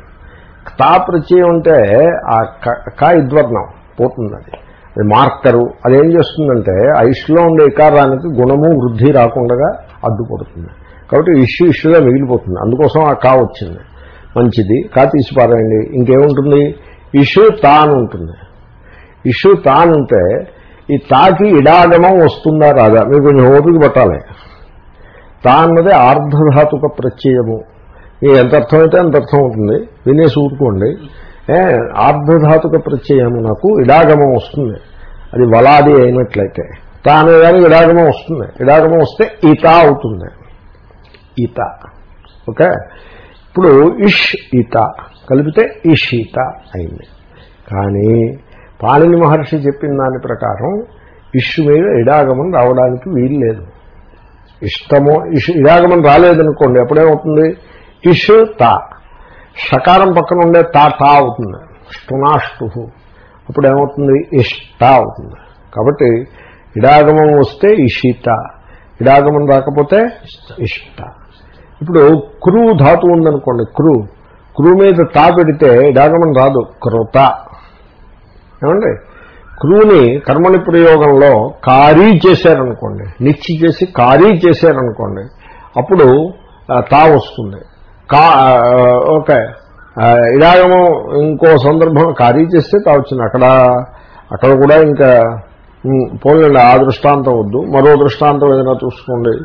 క్తా ప్రత్యయం అంటే ఆ క- క ఇద్వర్ణం. పోతుంది అది మార్కరు అదేం చేస్తుందంటే ఐష్లో ఉండే వికారానికి గుణము వృద్ధి రాకుండా అడ్డుపడుతుంది. కాబట్టి ఇష్యూ ఇష్యూగా మిగిలిపోతుంది. అందుకోసం ఆ కా వచ్చింది. మంచిది. కా తీసిపారండి ఇంకేముంటుంది? ఇష్యూ తాను ఉంటుంది. ఇష్యూ తానుంటే ఈ తాకి ఇడాగమం వస్తుందా రాదా? మీరు కొంచెం ఓపిక పట్టాలి. తా అన్నది ఆర్ధధాతుక ప్రత్యయము. మీకు ఎంత అర్థమైతే అంత అర్థం అవుతుంది. వినేసి ఊరుకోండి. ఆర్ధధాతుక ప్రత్యయము నాకు ఇడాగమం వస్తుంది. అది వలాది అయినట్లయితే. తా కానీ ఇడాగమం వస్తుంది. ఇడాగమం వస్తే ఈత అవుతుంది. ఈత. ఓకే? ఇప్పుడు ఇష్ ఈత. కలిపితే ఇషీత అయింది. కానీ పాణిని మహర్షి చెప్పిన దాని ప్రకారం ఇష్ మీద ఇడాగమం రావడానికి వీలు లేదు. ఇష్టమో ఇష్ ఇడాగమం రాలేదనుకోండి ఎప్పుడేమవుతుంది ఇష్ తా. షకారం పక్కన ఉండే తా టా అవుతుంది. స్టునాష్టు అప్పుడు ఏమవుతుంది? ఇష్ట అవుతుంది. కాబట్టి ఇడాగమం వస్తే ఇషిత. ఇడాగమం రాకపోతే ఇష్ట. ఇప్పుడు క్రూ ధాతు ఉందనుకోండి క్రూ క్రూ మీద తా పెడితే ఇడాగమం రాదు. కృత. ఏమండి? క్రూని కర్మని ప్రయోగంలో కారీ చేశారనుకోండి నిచ్చి చేసి కారీ చేశారనుకోండి అప్పుడు తా వస్తుంది. కా ఓకే. ఇలాగము ఇంకో సందర్భం ఖాళీ చేస్తే తా అక్కడ అక్కడ కూడా ఇంకా పోలేండి ఆ దృష్టాంతం వద్దు. మరో దృష్టాంతం ఏదైనా చూసుకోండి.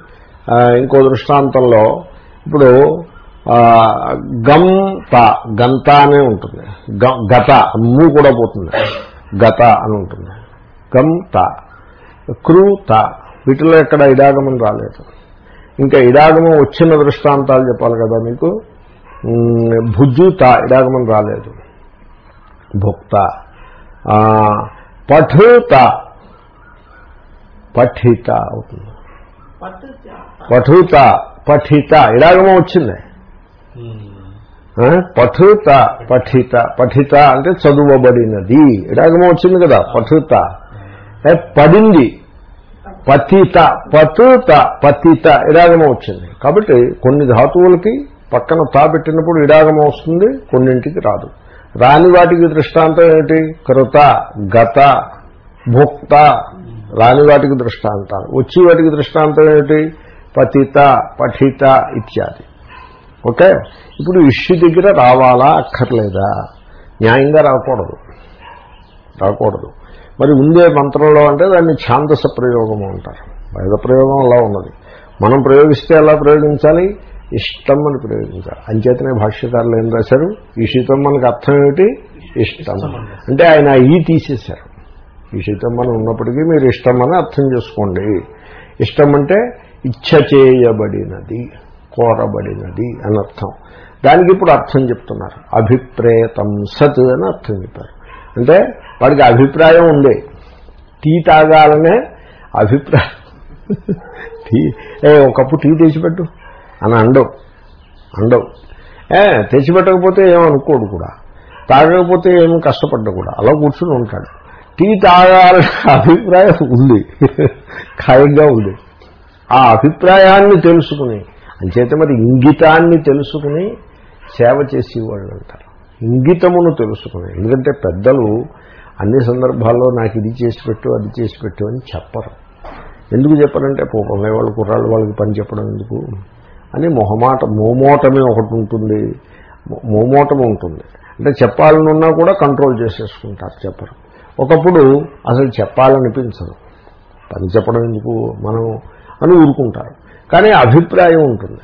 ఇంకో దృష్టాంతంలో ఇప్పుడు గంత త గంత అనే ఉంటుంది. గ- గత మూ కూడా పోతుంది. గత అని ఉంటుంది. గంత త. క్రూ త. వీటిలో ఎక్కడ ఇడాగమని రాలేదు. ఇంకా ఇడాగమం వచ్చిన దృష్టాంతాలు చెప్పాలి కదా మీకు? ఉమ్, భుజుత ఇడాగమం రాలేదు. భుక్త. పఠుత. పఠిత అవుతుంది. పఠుత. పఠిత. ఇడాగమం వచ్చింది. పఠుత పఠిత. పఠిత అంటే చదువబడినది. ఇడాగమం వచ్చింది కదా పఠుత. ఏ, పడింది. పతిత పతుత పతిత ఇడాగమం వచ్చింది. కాబట్టి కొన్ని ధాతువులకి పక్కన తా పెట్టినప్పుడు ఇడాగమం వస్తుంది కొన్నింటికి రాదు. రాని వాటికి దృష్టాంతం ఏమిటి? కృత గత భుక్త. రాని వాటికి దృష్టాంతాలు. వచ్చి వాటికి దృష్టాంతం ఏమిటి? పతిత పఠిత ఇత్యాది. ఓకే? ఇప్పుడు ఇష్యు దగ్గర రావాలా అక్కర్లేదా? న్యాయంగా రాకూడదు. రాకూడదు. మరి ఉందే మంత్రంలో అంటే దాన్ని ఛాందస ప్రయోగము అంటారు. వేద ప్రయోగం అలా ఉన్నది. మనం ప్రయోగిస్తే ఎలా ప్రయోగించాలి? ఇష్టం అని ప్రయోగించాలి. అంచేతనే భాష్యకారులు ఏం రాశారు? ఈషితం మనకు అర్థం ఏమిటి? ఇష్టం. అంటే ఆయన ఈ తీసేశారు. ఈషితం అని ఉన్నప్పటికీ మీరు ఇష్టం అని అర్థం చేసుకోండి. ఇష్టం అంటే ఇచ్చ చేయబడినది కోరబడినది అని అర్థం. దానికి ఇప్పుడు అర్థం చెప్తున్నారు. అభిప్రేతం సత్ అని అర్థం చెప్పారు. అంటే వాడికి అభిప్రాయం ఉంది. టీ తాగాలనే అభిప్రాయం. టీ ఏ ఒక కప్పు టీ తెచ్చిపెట్టు అని అండవు. అండవు. ఏ తెచ్చిపెట్టకపోతే ఏమనుకోడు కూడా. తాగకపోతే ఏమి కష్టపడ్డా కూడా. అలా కూర్చుని ఉంటాడు. టీ తాగాలనే అభిప్రాయం ఉంది. ఖాయంగా ఉంది. ఆ అభిప్రాయాన్ని తెలుసుకుని అంచేత మరి ఇంగితాన్ని తెలుసుకుని సేవ చేసేవాళ్ళు అంటారు ఇంగితమును తెలుసుకుని ఎందుకంటే పెద్దలు అన్ని సందర్భాల్లో నాకు ఇది చేసి పెట్టు అది చేసి పెట్టు అని చెప్పరు. ఎందుకు చెప్పారంటే పోపమే వాళ్ళు కుర్రాళ్ళు వాళ్ళకి పని చెప్పడం ఎందుకు? అని మొహమాట మోమోటమే ఒకటి ఉంటుంది. మో- మోమోటం ఉంటుంది. అంటే చెప్పాలనున్నా కూడా కంట్రోల్ చేసేసుకుంటారు చెప్పరు. ఒకప్పుడు అసలు చెప్పాలనిపించదు. పని చెప్పడం ఎందుకు? మనం అని ఊరుకుంటారు. కానీ అభిప్రాయం ఉంటుంది.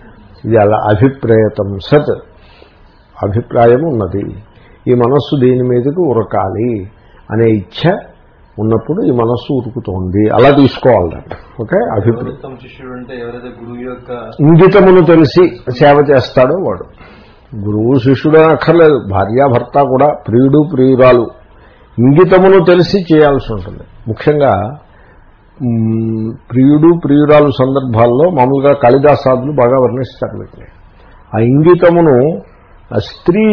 ఇది అలా అభిప్రేతం సత్. అభిప్రాయం ఉన్నది. ఈ మనస్సు దీని మీదకి ఉరకాలి? అనే ఇచ్ఛ ఉన్నప్పుడు ఈ మనస్సు ఉరుకుతోంది. అలా తీసుకోవాలి దాన్ని. ఓకే? అభిప్రాయం. ఇంగితమును తెలిసి సేవ చేస్తాడో వాడు. గురువు శిష్యుడు అక్కర్లేదు. భార్యాభర్త కూడా ప్రియుడు ప్రియురాలు. ఇంగితమును తెలిసి చేయాల్సి ఉంటుంది. ముఖ్యంగా ప్రియుడు ప్రియురాలు సందర్భాల్లో మామూలుగా కాళిదాసాదులు బాగా వర్ణిస్తారు వీటిని. ఆ ఇంగితమును ఆ స్త్రీ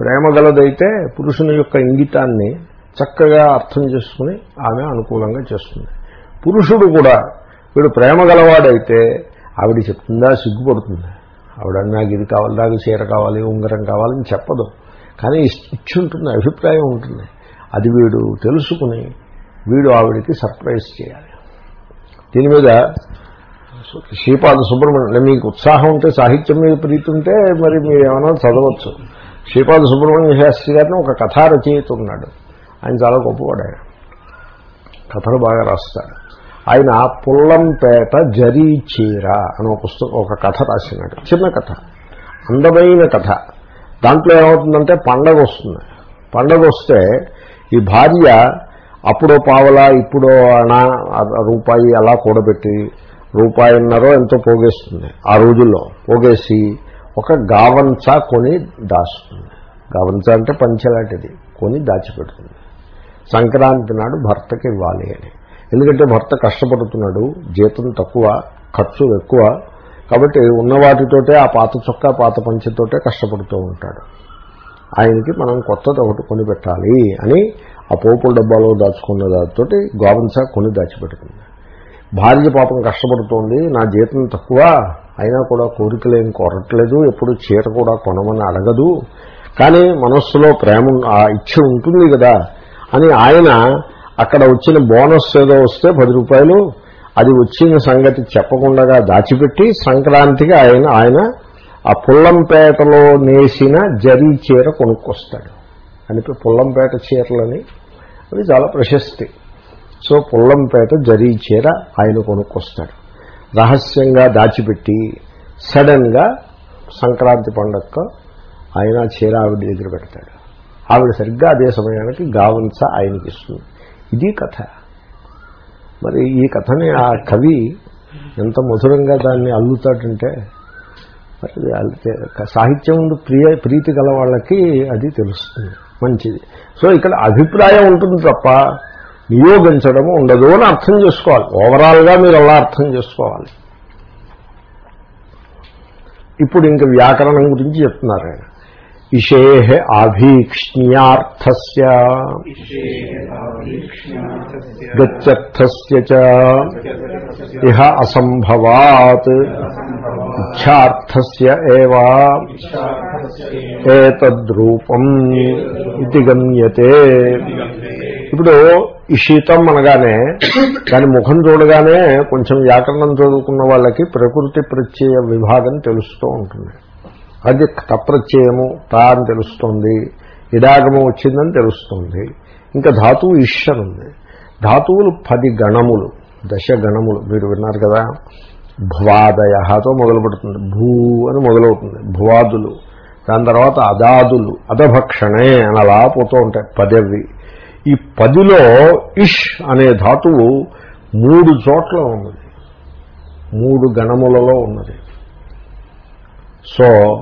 ప్రేమ గలదైతే పురుషుని యొక్క ఇంగితాన్ని చక్కగా అర్థం చేసుకుని ఆమె అనుకూలంగా చేస్తుంది. పురుషుడు కూడా వీడు ప్రేమ గలవాడైతే ఆవిడ చెప్తుందా సిగ్గుపడుతుంది? ఆవిడ నాకు ఇది కావాలి నాకు చీర కావాలి ఉంగరం కావాలని చెప్పదు. కానీ ఇచ్చి ఉంటుంది అభిప్రాయం ఉంటుంది. అది వీడు తెలుసుకుని వీడు ఆవిడికి సర్ప్రైజ్ చేయాలి. దీని మీద శ్రీపాద సుబ్రహ్మణ్యం మీకు ఉత్సాహం ఉంటే సాహిత్యం మీద ప్రీతి ఉంటే మరి మీరు ఏమైనా చదవచ్చు. శ్రీపాద సుబ్రహ్మణ్య శాస్త్రి గారిని ఒక కథా రచయిత ఉన్నాడు. ఆయన చాలా గొప్పవాడు. ఆయన కథలు బాగా రాస్తాడు. ఆయన పుల్లంపేట జరీ చీర అని ఒక పుస్తకం ఒక కథ రాసినాడు. చిన్న కథ. అందమైన కథ. దాంట్లో ఏమవుతుందంటే పండగ వస్తుంది. పండగ వస్తే ఈ భార్య అప్పుడో పావలా ఇప్పుడో అనా రూపాయి అలా కూడబెట్టి రూపాయిన్నరో ఎంతో పోగేస్తుంది. ఆ రోజుల్లో పోగేసి ఒక గావంచా కొని దాస్తుంది. గావంచా అంటే పంచలాంటిది. కొని దాచిపెడుతుంది. సంక్రాంతి నాడు భర్తకి ఇవ్వాలి అని. ఎందుకంటే భర్త కష్టపడుతున్నాడు జీతం తక్కువ ఖర్చు ఎక్కువ. కాబట్టి ఉన్న వాటితోటే ఆ పాత చొక్కా పాత పంచతోటే కష్టపడుతూ ఉంటాడు. ఆయనకి మనం కొత్తది ఒకటి కొని పెట్టాలి అని ఆ పోపుల డబ్బాలో దాచుకున్న దానితోటి గోవంస కొని దాచిపెడుతుంది భార్య పాపం కష్టపడుతోంది నా జీతం తక్కువ అయినా కూడా కోరికలు ఏం కోరట్లేదు ఎప్పుడు చీర కూడా కొనమని అడగదు. కానీ మనస్సులో ప్రేమ ఆ ఇచ్చ ఉంటుంది కదా అని ఆయన అక్కడ వచ్చిన బోనస్ ఏదో వస్తే పది రూపాయలు అది వచ్చిన సంగతి చెప్పకుండా దాచిపెట్టి సంక్రాంతికి ఆయన ఆయన ఆ పుల్లంపేటలో నేసిన జరీ చీర కొనుక్కొస్తాడు. అని పుల్లంపేట చీరలని. అవి చాలా ప్రశస్తి. సో పుల్లంపేట జరీ చీర ఆయన కొనుక్కొస్తాడు. రహస్యంగా దాచిపెట్టి సడన్గా సంక్రాంతి పండగ ఆయన చీర ఆవిడ దగ్గర పెడతాడు. ఆవిడ సరిగ్గా అదే సమయానికి గావంస ఆయనకి ఇస్తుంది ఇది కథ. మరి ఈ కథని ఆ కవి ఎంత మధురంగా దాన్ని అల్లుతాడంటే మరి సాహిత్యం ముందు ప్రియ ప్రీతి గల వాళ్ళకి అది తెలుస్తుంది. మంచిది. సో ఇక్కడ అభిప్రాయం ఉంటుంది తప్ప నియోగించడము ఉండదు అని అర్థం చేసుకోవాలి. ఓవరాల్గా మీరు అలా అర్థం చేసుకోవాలి. ఇప్పుడు ఇంక వ్యాకరణం గురించి చెప్తున్నారు ఆయన. ఇషేహ ఆభీక్ష్ణ్యార్థస్య గత్యర్థస్య చ ఇహ అసంభవాత్ ఇచ్ఛార్థస్య ఏవ ఏతద్రూపం ఇది గమ్యతే ఇప్పుడు ఇషితం అనగానే దాని ముఖం చూడగానే కొంచెం వ్యాకరణం చదువుకున్న వాళ్ళకి ప్రకృతి ప్రత్యయ విభాగం తెలుస్తూ ఉంటుంది. అది తప్రత్యయము తా అని తెలుస్తుంది ఇడాగము వచ్చిందని తెలుస్తుంది. ఇంకా ధాతువు ఇష్యనుంది ధాతువులు పది గణములు దశ గణములు. మీరు విన్నారు కదా? భువాదయతో మొదలుపెడుతుంది. భూ అని మొదలవుతుంది. భువాదులు. దాని తర్వాత అదాదులు అదభక్షణే అని అలా పోతూ ఉంటాయి పదవి. ఈ పదిలో ఇష్ అనే ధాతువు మూడు చోట్ల ఉన్నది. మూడు గణములలో ఉన్నది. సో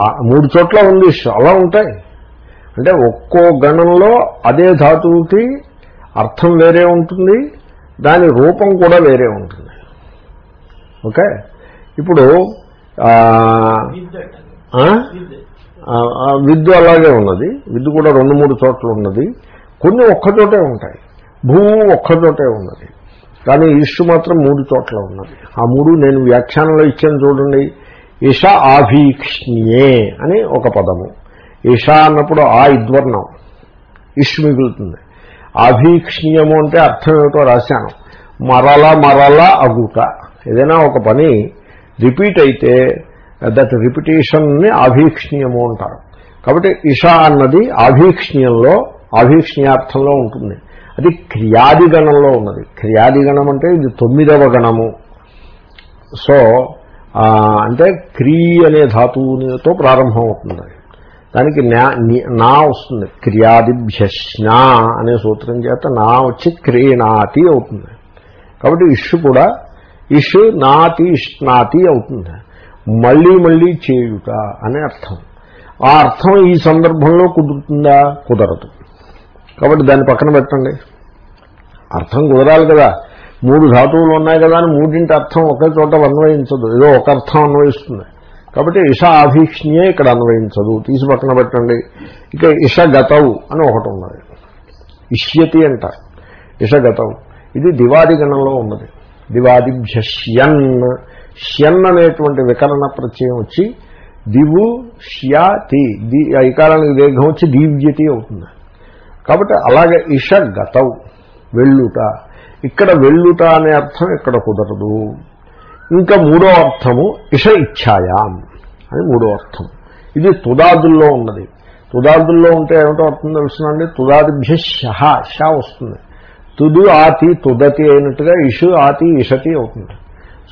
మూడు చోట్ల ఉంది అలా ఉంటాయి. అంటే ఒక్కో గణంలో అదే ధాతువుకి అర్థం వేరే ఉంటుంది దాని రూపం కూడా వేరే ఉంటుంది. ఓకే? ఇప్పుడు విద్యు అలాగే ఉన్నది. విద్యు కూడా రెండు మూడు చోట్ల ఉన్నది. కొన్ని ఒక్కచోటే ఉంటాయి. భూ ఒక్కచోటే ఉన్నది. కానీ ఇష్యు మాత్రం మూడు చోట్ల ఉన్నది. ఆ మూడు నేను వ్యాఖ్యానంలో ఇచ్చాను చూడండి. ఇష ఆభీక్ష్ణ్యే అని ఒక పదము. ఇష అన్నప్పుడు ఆ ఇద్వర్ణం. ఇష్ మిగులుతుంది. ఆభీక్ష్ణీయము అంటే అర్థం ఏమిటో రాశాను. మరల మరల అగుట. ఏదైనా ఒక పని రిపీట్ అయితే దట్ రిపిటేషన్ని ఆభీక్ష్ణీయము అంటారు. కాబట్టి ఇష అన్నది ఆభీక్ష్ణీయంలో ఆభీక్ష్ణీయార్థంలో ఉంటుంది. అది క్రియాదిగణంలో ఉన్నది. క్రియాది గణం అంటే ఇది తొమ్మిదవ గణము. సో అంటే క్రీ అనే ధాతువునితో ప్రారంభం అవుతుంది. దానికి నా వస్తుంది. క్రియాదిభ్యశ్నా అనే సూత్రం చేత నా వచ్చి క్రీణాతి అవుతుంది. కాబట్టి ఇష్ కూడా ఇష్ నాతి ఇష్నాతి అవుతుంది. మళ్ళీ మళ్ళీ చేయుట అనే అర్థం. ఆ అర్థం ఈ సందర్భంలో కుదురుతుందా? కుదరదు. కాబట్టి దాన్ని పక్కన పెట్టండి. అర్థం కుదరాలి కదా. మూడు ధాతువులు ఉన్నాయి కదా అని మూడింటి అర్థం ఒకే చోట అన్వయించదు. ఏదో ఒక అర్థం అన్వయిస్తుంది. కాబట్టి ఇష ఆభీక్ష్ణియే ఇక్కడ అన్వయించదు. తీసి పక్కన పెట్టండి. ఇక ఇష గతవు అని ఒకటి ఉన్నది. ఇష్యతి అంటారు ఇష గతవు ఇది దివాది గణంలో ఉన్నది. దివాదిభ్య ష్యన్ ష్యన్ అనేటువంటి వికరణ ప్రత్యయం వచ్చి దివు ష్యాతి ది ఐకారానికి దీర్ఘం వచ్చి దీవ్యతి అవుతుంది. కాబట్టి అలాగే ఇష గతవు వెళ్ళుట. ఇక్కడ వెళ్ళుట అనే అర్థం ఇక్కడ కుదరదు. ఇంకా మూడో అర్థము ఇష ఇచ్ఛాయాం. అని మూడో అర్థం. ఇది తుదాదుల్లో ఉన్నది. తుదాదుల్లో ఉంటే ఏమిటో అర్థం తెలుస్తుందండి తుదాదిభ్య షహ ష వస్తుంది. తుదు ఆతి తుదతి అయినట్టుగా ఇషు ఆతి ఇషతి అవుతుంది.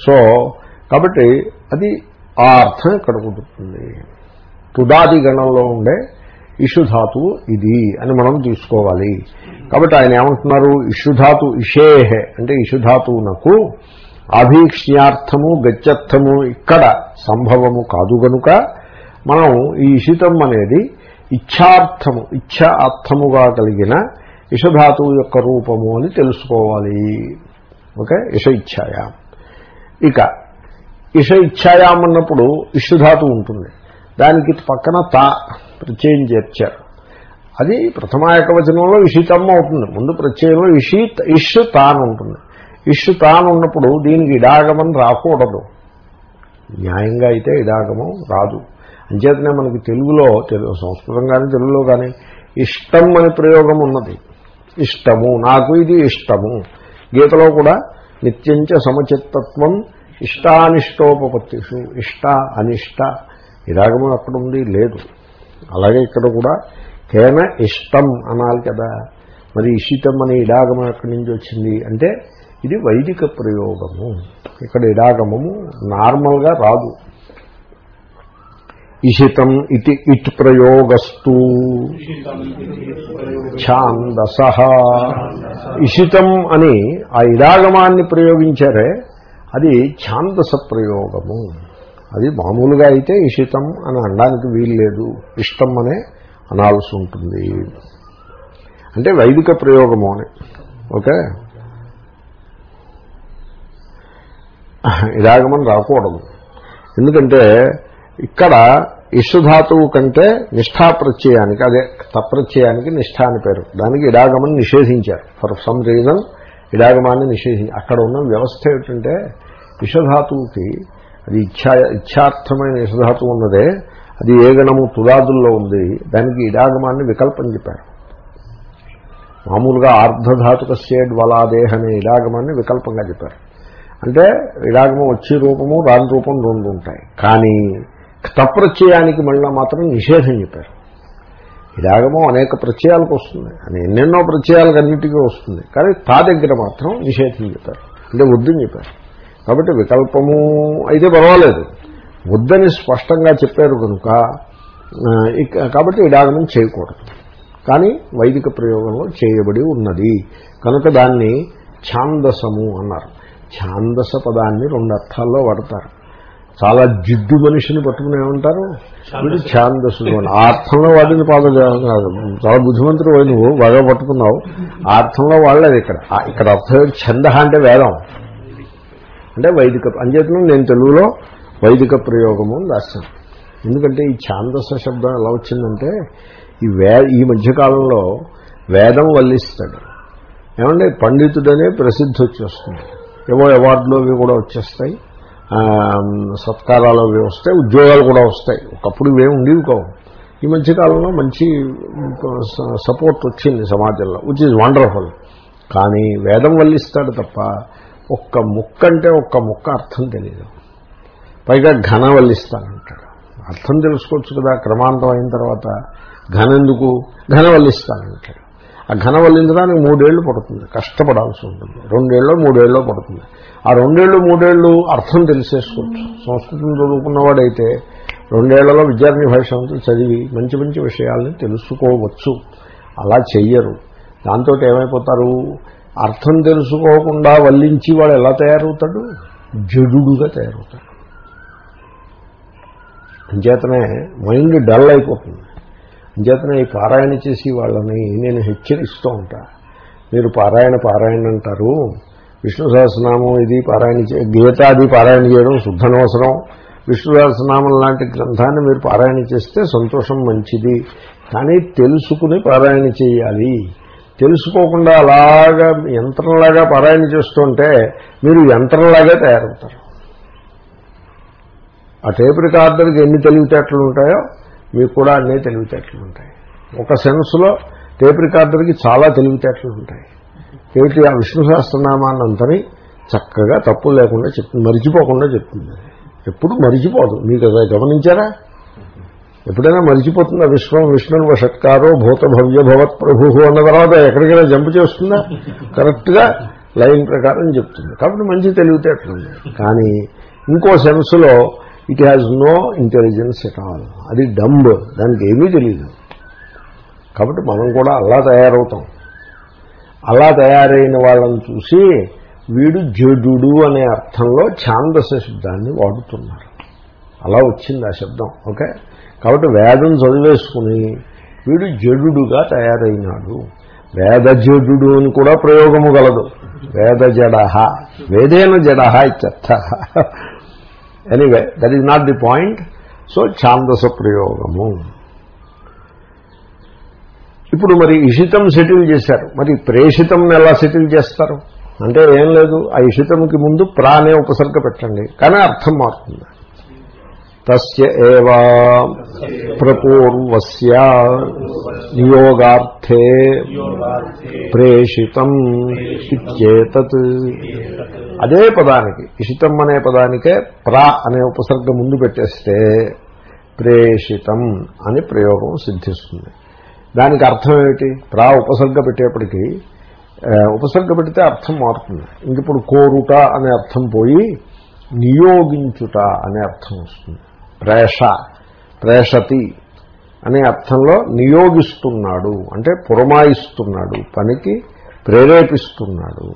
సో కాబట్టి అది ఆ అర్థం ఇక్కడ కుదురుతుంది? తుదాది గణంలో ఉండే ఇషుధాతువు ఇది అని మనం తీసుకోవాలి. కాబట్టి ఆయన ఏమంటున్నారు? ఇషుధాతు ఇషేహే. అంటే ఇషుధాతువునకు ఆభీక్ష్యార్థము గత్యర్థము ఇక్కడ సంభవము కాదు గనుక మనం ఈ ఇషితం అనేది ఇచ్ఛార్థము ఇచ్ఛ అర్థముగా కలిగిన ఇషధాతువు యొక్క రూపము అని తెలుసుకోవాలి. ఓకే? ఇష ఇచ్చాయా ఇక ఇష ఇచ్ఛాయాం అన్నప్పుడు ఇషుధాతు ఉంటుంది. దానికి పక్కన తా ప్రత్యయం చేర్చారు. అది ప్రథమ ఏకవచనంలో ఇషితమ్మ అవుతుంది. ముందు ప్రత్యయంలో ఇషిత్ ఇష్ తాను ఉంటుంది. ఇష్ తాను ఉన్నప్పుడు దీనికి ఇడాగమం రాకూడదు. న్యాయంగా అయితే ఇడాగమం రాదు. అంచేతనే మనకి తెలుగులో తెలుగు సంస్కృతం కానీ తెలుగులో కానీ ఇష్టం అనే ప్రయోగం ఉన్నది. ఇష్టము నాకు ఇది ఇష్టము. గీతలో కూడా నిత్యంచ సమచిత్తత్వం ఇష్టానిష్టోపత్తిషు ఇష్ట అనిష్ట ఇరాగమం అక్కడ ఉంది? లేదు. అలాగే ఇక్కడ కూడా కేన ఇష్టం అనాలి కదా. మరి ఇషితం అనే ఇడాగమం ఎక్కడి నుంచి వచ్చింది? అంటే ఇది వైదిక ప్రయోగము. ఇక్కడ ఇడాగమము నార్మల్గా రాదు. ఇషితం ఇది ఇట్ ప్రయోగస్తు. ఛాందస. ఇషితం అని ఆ ఇడాగమాన్ని ప్రయోగించారే అది ఛాందస ప్రయోగము. అది మామూలుగా అయితే ఇషితం అని అనడానికి వీల్లేదు. ఇష్టం అనే అనాల్సి ఉంటుంది. అంటే వైదిక ప్రయోగము అని. ఓకే? ఇడాగమని రాకూడదు. ఎందుకంటే ఇక్కడ ఇషుధాతువు కంటే నిష్ఠాప్రత్యయానికి అదే తప్రత్యయానికి నిష్ఠ అని పేరు. దానికి ఇడాగమని నిషేధించారు. ఫర్ సమ్ రీజన్ ఇడాగమాన్ని నిషేధించి అక్కడ ఉన్న వ్యవస్థ ఏమిటంటే ఇషధాతువుకి అది ఇచ్ఛా ఇచ్ఛార్థమైన యశధాతు ఉన్నదే అది ఏ గణము తులాదుల్లో ఉంది దానికి ఇడాగమాన్ని వికల్పం చెప్పారు. మామూలుగా అర్ధధాతుక సేడ్ వలాదేహ్ అనే ఇడాగమాన్ని వికల్పంగా చెప్పారు. అంటే ఇడాగమం వచ్చే రూపము రాని రూపం రెండు ఉంటాయి. కానీ తప్రత్యయానికి మళ్ళీ మాత్రం నిషేధం చెప్పారు. ఇడాగమం అనేక ప్రత్యయాలకు వస్తుంది. అని ఎన్నెన్నో ప్రత్యయాలకు అన్నిటికీ వస్తుంది. కానీ తా దగ్గర మాత్రం నిషేధం చెప్పారు. అంటే వద్దని చెప్పారు. కాబట్టి వికల్పము అయితే పర్వాలేదు. వద్దని స్పష్టంగా చెప్పారు కనుక కాబట్టి ఇడాగమం చేయకూడదు. కానీ వైదిక ప్రయోగంలో చేయబడి ఉన్నది. కనుక దాన్ని ఛాందసము అన్నారు. ఛాందస పదాన్ని రెండు అర్థాల్లో వాడతారు. చాలా జిడ్డు మనిషిని పట్టుకుని ఏమంటారు? వీడు ఛాందసుడు అని. ఆ అర్థంలో వాడిని పాద చాలా బుద్ధిమంతుడు నువ్వు బాగా పట్టుకున్నావు. ఆ అర్థంలో వాడలేదు ఇక్కడ. ఇక్కడ అర్థం? ఛంద అంటే వేదం. అంటే వైదిక అంచేతను నేను తెలుగులో వైదిక ప్రయోగము అని రాశాను. ఎందుకంటే ఈ ఛాందస శబ్దం ఎలా వచ్చిందంటే ఈ వే ఈ మధ్యకాలంలో వేదం వల్లిస్తాడు. ఏమంటే పండితుడనే ప్రసిద్ధి వచ్చేస్తుంది. ఏవో అవార్డులు అవి కూడా వచ్చేస్తాయి. సత్కారాలు అవి వస్తాయి ఉద్యోగాలు కూడా వస్తాయి. ఒకప్పుడు ఇవేం ఉండేవి కావు. ఈ మధ్యకాలంలో మంచి సపోర్ట్ వచ్చింది సమాజంలో విచ్ ఈజ్ వండర్ఫుల్ కానీ వేదం వల్లిస్తాడు తప్ప ఒక్క ముక్క అంటే ఒక్క ముక్క అర్థం తెలియదు పైగా ఘన వల్లిస్తానంటాడు. అర్థం తెలుసుకోవచ్చు కదా క్రమాంతం అయిన తర్వాత ఘన ఎందుకు ఘన వల్లిస్తానంటాడు. ఆ ఘన వల్లించడానికి మూడేళ్ళు పడుతుంది కష్టపడాల్సి ఉంటుంది. రెండేళ్ళు మూడేళ్ళు పడుతుంది. ఆ రెండేళ్ళు మూడేళ్ళు అర్థం తెలిసేసుకోవచ్చు. సంస్కృతం చదువుకున్నవాడైతే రెండేళ్ళలో విద్యార్థి భాషంతో చదివి మంచి మంచి విషయాల్ని తెలుసుకోవచ్చు. అలా చెయ్యరు. దాంతో ఏమైపోతారు? అర్థం తెలుసుకోకుండా వల్లించి వాడు ఎలా తయారవుతాడు? జడుగా తయారవుతాడు. అంచేతనే మైండ్ డల్ అయిపోతుంది. అంచేతనే ఈ పారాయణ చేసి వాళ్ళని నేను హెచ్చరిస్తూ ఉంటా. మీరు పారాయణ పారాయణ అంటారు. విష్ణు సహస్రనామం ఇది పారాయణ చే గీత అది పారాయణ చేయడం శుద్ధనవసరం. విష్ణు సహస్రనామం లాంటి గ్రంథాన్ని మీరు పారాయణ చేస్తే సంతోషం మంచిది. కానీ తెలుసుకుని పారాయణ చేయాలి. తెలుసుకోకుండా అలాగా యంత్రంలాగా పారాయణ చేస్తుంటే మీరు యంత్రంలాగా తయారవుతారు. ఆ టేప్ రికార్డర్కి ఎన్ని తెలివితేటలు ఉంటాయో మీకు కూడా అన్నీ తెలివితేటలు ఉంటాయి. ఒక సెన్స్లో టేప్ రికార్డర్కి చాలా తెలివితేటలు ఉంటాయి. ఏమిటి? ఆ విష్ణు సహస్రనామాన్నంతని చక్కగా తప్పులు లేకుండా చెప్తుంది మరిచిపోకుండా చెప్తుంది. ఎప్పుడు మరిచిపోదు. మీకు గమనించారా? ఎప్పుడైనా మరిచిపోతుందా విశ్వం విష్ణుని షట్కారో భూత భవ్య భవత్ ప్రభు అన్న తర్వాత ఎక్కడికైనా జంప్ చేస్తుందా? కరెక్ట్గా లైన్ ప్రకారం చెప్తుంది. కాబట్టి మంచి తెలివితేటలుంది కానీ ఇంకో సెన్స్లో it has no intelligence at all. అది డంబ్. దానికి ఏమీ తెలియదు కాబట్టి మనం కూడా అలా తయారవుతాం. అలా తయారైన వాళ్ళని చూసి వీడు జడు అనే అర్థంలో ఛాందస శబ్దాన్ని వాడుతున్నారు. అలా వచ్చింది ఆ శబ్దం. ఓకే? కాబట్టి వేదం చదివేసుకుని వీడు జడుడుగా తయారైనాడు. వేద జడు అని కూడా ప్రయోగము గలదు. వేద జడహ. వేదేన జడహ ఇత్యర్థ. Anyway that is not the point so ఛాందస ప్రయోగము. ఇప్పుడు మరి ఇషితం సెటిల్ చేశారు. మరి ప్రేషితం ఎలా సెటిల్ చేస్తారు? అంటే ఏం లేదు. ఆ ఇషితంకి ముందు ప్రాణే ఉపసర్గ పెట్టండి. కానీ అర్థం మారుతుంది. తస్య ఏవా ప్రపూర్వస్య నియోగార్థే ప్రేషితం ఇచ్చేతత్ అదే పదానికి ఇషితం అనే పదానికే ప్రా అనే ఉపసర్గ ముందు పెట్టేస్తే ప్రేషితం అని ప్రయోగం సిద్ధిస్తుంది. దానికి అర్థం ఏమిటి? ప్రా ఉపసర్గ పెట్టేప్పటికీ ఉపసర్గ పెడితే అర్థం మారుతుంది. ఇంక ఇప్పుడు కోరుట అనే అర్థం పోయి నియోగించుట అనే అర్థం వస్తుంది. ప్రేష ప్రేషతి అనే అర్థంలో నియోగిస్తున్నాడు. అంటే పురమాయిస్తున్నాడు. పనికి ప్రేరేపిస్తున్నాడు.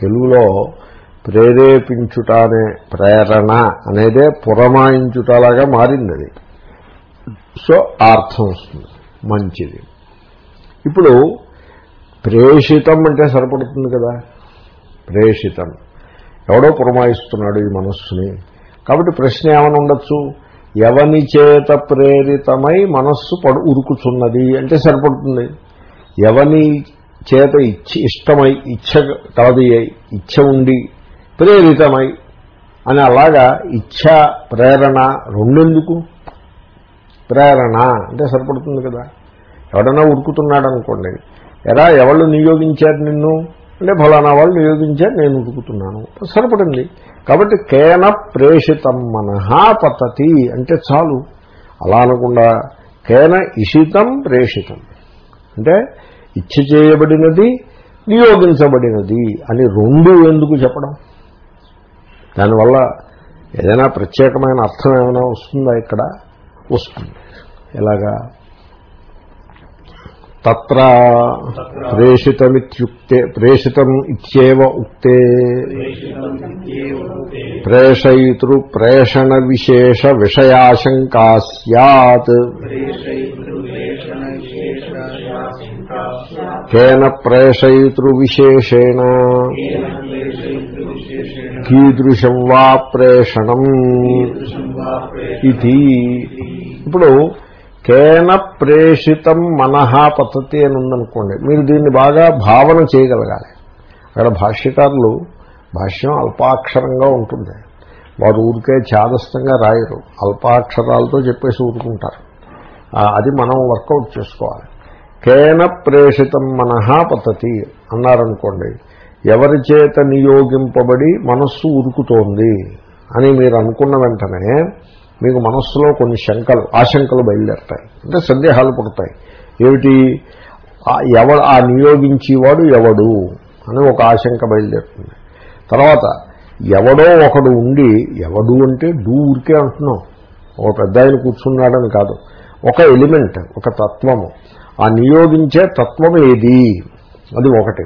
తెలుగులో ప్రేరేపించుట అనే ప్రేరణ అనేదే పురమాయించుటలాగా మారింది అది సో ఆ అర్థం వస్తుంది. మంచిది. ఇప్పుడు ప్రేషితం అంటే సరిపడుతుంది కదా? ప్రేషితం. ఎవడో పురమాయిస్తున్నాడు ఈ మనస్సుని. కాబట్టి ప్రశ్న ఏమని ఉండొచ్చు? ఎవని చేత ప్రేరితమై మనస్సు పడు ఉరుకుచున్నది అంటే సరిపడుతుంది. ఎవని చేత ఇచ్చి ఇష్టమై ఇచ్చ కలది ఇచ్చ ఉండి ప్రేరితమై అని అలాగా ఇచ్ఛ ప్రేరణ రెండెందుకు? ప్రేరణ అంటే సరిపడుతుంది కదా. ఎవడన్నా ఉరుకుతున్నాడు అనుకోండి ఎలా? ఎవళ్ళు నియోగించారు నిన్ను? అంటే ఫలానా వాళ్ళు నియోగించారు నేను ఉడుకుతున్నాను. సరిపడింది కాబట్టి కేన ప్రేషితం మనహా పతతి అంటే చాలు. అలా అనకుండా కేన ఇషితం ప్రేషితం. అంటే ఇచ్చ చేయబడినది నియోగించబడినది అని రెండు ఎందుకు చెప్పడం? దానివల్ల ఏదైనా ప్రత్యేకమైన అర్థం ఏమైనా వస్తుందా ఇక్కడ? వస్తుంది. ఎలాగా? తత్ర ప్రేషితమిత్యుక్తే ప్రేషితం ఇత్యేవ ఉక్తే. ప్రేషయితృ ప్రేషణ విశేష విషయాశంకా సత్ కేన ప్రేషయితృ విశేషేణ కీదృశం వా ప్రేషణం. ఇది ఇప్పుడు కేన ప్రేషితం మనహ పద్ధతి అని ఉందనుకోండి. మీరు దీన్ని బాగా భావన చేయగలగాలి. అక్కడ భాష్యకారులు భాష్యం అల్పాక్షరంగా ఉంటుంది. వారు ఊరికే ఛాదస్థంగా రాయరు. అల్పాక్షరాలతో చెప్పేసి ఊరుకుంటారు. అది మనం వర్కౌట్ చేసుకోవాలి. కేన ప్రేషితం మనహ పద్ధతి అన్నారనుకోండి. ఎవరి చేత నియోగింపబడి మనస్సు ఉరుకుతోంది అని మీరు అనుకున్న వెంటనే మీకు మనస్సులో కొన్ని శంకలు ఆశంకలు బయలుదేరతాయి. అంటే సందేహాలు పుడతాయి. ఏమిటి? ఆ- ఎవడు ఆ నియోగించేవాడు ఎవడు అని ఒక ఆశంక బయలుదేరుతుంది. తర్వాత ఎవడో ఒకడు ఉండి ఎవడు అంటే డూ ఊరికే అంటున్నాం. ఒక పెద్ద ఆయన కూర్చున్నాడని కాదు. ఒక ఎలిమెంట్ ఒక తత్వము. ఆ నియోగించే తత్వం ఏది? అది ఒకటి.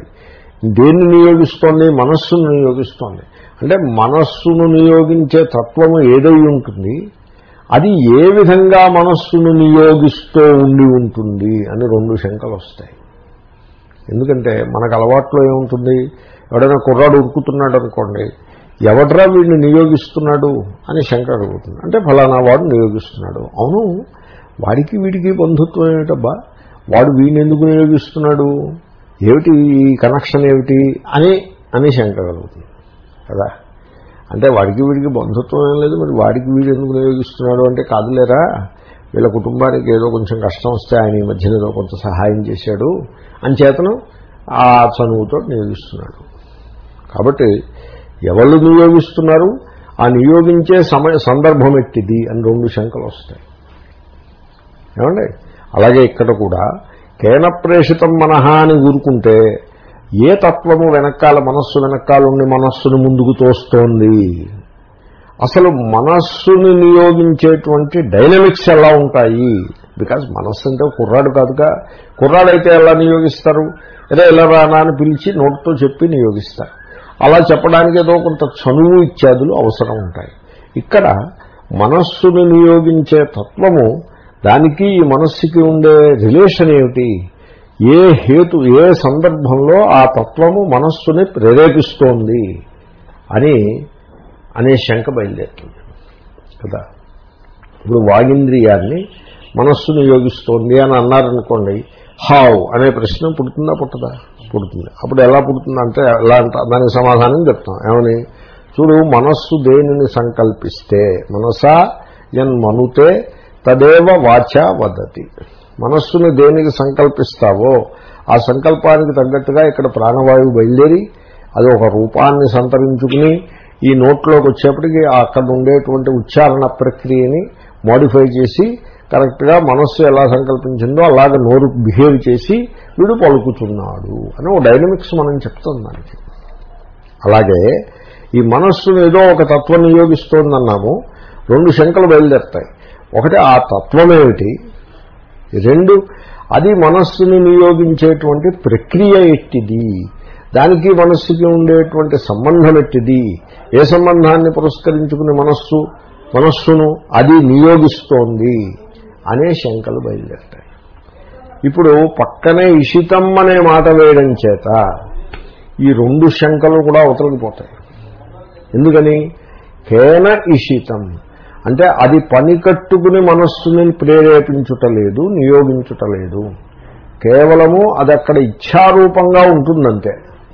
దేన్ని నియోగిస్తోంది? మనస్సును నియోగిస్తోంది. అంటే మనస్సును నియోగించే తత్వము ఏదై ఉంటుంది? అది ఏ విధంగా మనస్సును నియోగిస్తూ ఉండి ఉంటుంది అని రెండు శంకలు వస్తాయి. ఎందుకంటే మనకు అలవాట్లో ఏముంటుంది? ఎవడైనా కుర్రాడు ఉరుకుతున్నాడు అనుకోండి ఎవడ్రా వీడిని నియోగిస్తున్నాడు అని శంక అడుగుతుంది. అంటే ఫలానా వాడు నియోగిస్తున్నాడు. అవును వాడికి వీడికి బంధుత్వం ఏమిటబ్బా? వాడు వీడిని ఎందుకు నియోగిస్తున్నాడు? ఏమిటి ఈ కనెక్షన్ ఏమిటి? అని అని శంక కలుగుతుంది కదా? అంటే వాడికి వీడికి బంధుత్వం ఏం లేదు మరి వాడికి వీడు ఎందుకు నియోగిస్తున్నాడు అంటే కాదులేరా? వీళ్ళ కుటుంబానికి ఏదో కొంచెం కష్టం వస్తే ఆయన ఈ మధ్యన ఏదో కొంత సహాయం చేశాడు. అని చేతను ఆ చనువుతో నియోగిస్తున్నాడు. కాబట్టి ఎవరు నియోగిస్తున్నారు? ఆ నియోగించే సమయ సందర్భం ఎట్టిది అని రెండు శంకలు వస్తాయి. ఏమండి? అలాగే ఇక్కడ కూడా కేన ప్రేషితం మనహ అని ఊరుకుంటే ఏ తత్వము వెనకాల మనస్సు వెనకాలండి మనస్సును ముందుకు తోస్తోంది? అసలు మనస్సుని నియోగించేటువంటి డైనమిక్స్ ఎలా ఉంటాయి? బికాజ్ మనస్సు అంటే కుర్రాడు కాదుగా. కుర్రాడైతే ఎలా నియోగిస్తారు? ఏదో ఇలా రానా అని పిలిచి నోటితో చెప్పి నియోగిస్తారు. అలా చెప్పడానికి ఏదో కొంత చనువు ఇత్యాదులు అవసరం ఉంటాయి. ఇక్కడ మనస్సును నియోగించే తత్వము దానికి ఈ మనస్సుకి ఉండే రిలేషన్ ఏమిటి? ఏ హేతు ఏ సందర్భంలో ఆ తత్వము మనస్సుని ప్రేరేపిస్తోంది అని అనే శంక బయలుదేరుతుంది. కదా? ఇప్పుడు వాగింద్రియాన్ని మనస్సును యోగిస్తోంది అని అన్నారనుకోండి హావ్ అనే ప్రశ్న పుడుతుందా పుట్టదా? పుడుతుంది. అప్పుడు ఎలా పుడుతుందంటే ఎలా అంట దానికి సమాధానం చెప్తాం. ఏమని? చూడు మనస్సు దేనిని సంకల్పిస్తే మనసా ఎన్ మనుతే తదేవ వాచ వదతి మనస్సును దేనికి సంకల్పిస్తావో ఆ సంకల్పానికి తగ్గట్టుగా ఇక్కడ ప్రాణవాయువు బయలుదేరి అది ఒక రూపాన్ని సంతరించుకుని ఈ నోట్లోకి వచ్చేప్పటికి అక్కడ ఉండేటువంటి ఉచ్చారణ ప్రక్రియని మోడిఫై చేసి కరెక్ట్గా మనస్సు ఎలా సంకల్పించిందో అలాగ నోరు బిహేవ్ చేసి వీడు పలుకుతున్నాడు అని ఒక డైనమిక్స్ మనం చెప్తాం దానికి. అలాగే ఈ మనస్సును ఏదో ఒక తత్వం నియోగిస్తోందన్నాము రెండు శంకలు బయలుదేరుతాయి. ఒకటి ఆ తత్వమేమిటి? రెండు అది మనస్సుని నియోగించేటువంటి ప్రక్రియ ఎట్టిది? దానికి మనస్సుకి ఉండేటువంటి సంబంధం ఎట్టిది? ఏ సంబంధాన్ని పురస్కరించుకుని మనస్సు మనస్సును అది నియోగిస్తోంది? అనే శంకలు బయలుదేరుతాయి. ఇప్పుడు పక్కనే ఇషితం అనే మాట వేయడం చేత ఈ రెండు శంకలు కూడా అవతలకి పోతాయి. ఎందుకని? కేన ఇషితం. అంటే అది పని కట్టుకుని మనస్సుని ప్రేరేపించుటలేదు నియోగించుటలేదు కేవలము అది అక్కడ ఇచ్ఛారూపంగా ఉంటుందంతే.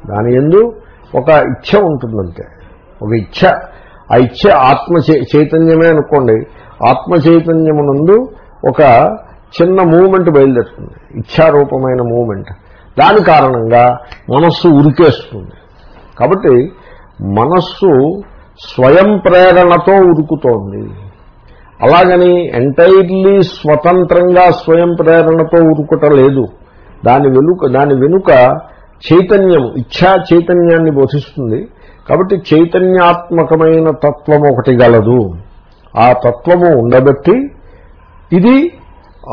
దాని ఎందు ఒక ఇచ్ఛ ఉంటుందంతే. ఒక ఇచ్ఛ. ఆ ఇచ్ఛ ఆత్మ చైతన్యమే అనుకోండి. ఆత్మ చైతన్యమునందు ఒక చిన్న మూమెంట్ బయలుదేరుతుంది. ఇచ్ఛారూపమైన మూమెంట్. దాని కారణంగా మనస్సు ఉరికేస్తుంది. కాబట్టి మనస్సు స్వయం ప్రేరణతో ఉరుకుతోంది. అలాగని ఎంటైర్లీ స్వతంత్రంగా స్వయం ప్రేరణతో ఉరుకుట లేదు. దాని వెనుక దాని వెనుక చైతన్యం ఇచ్ఛా చైతన్యాన్ని బోధిస్తుంది. కాబట్టి చైతన్యాత్మకమైన తత్వం ఒకటి గలదు. ఆ తత్వము ఉండబట్టి ఇది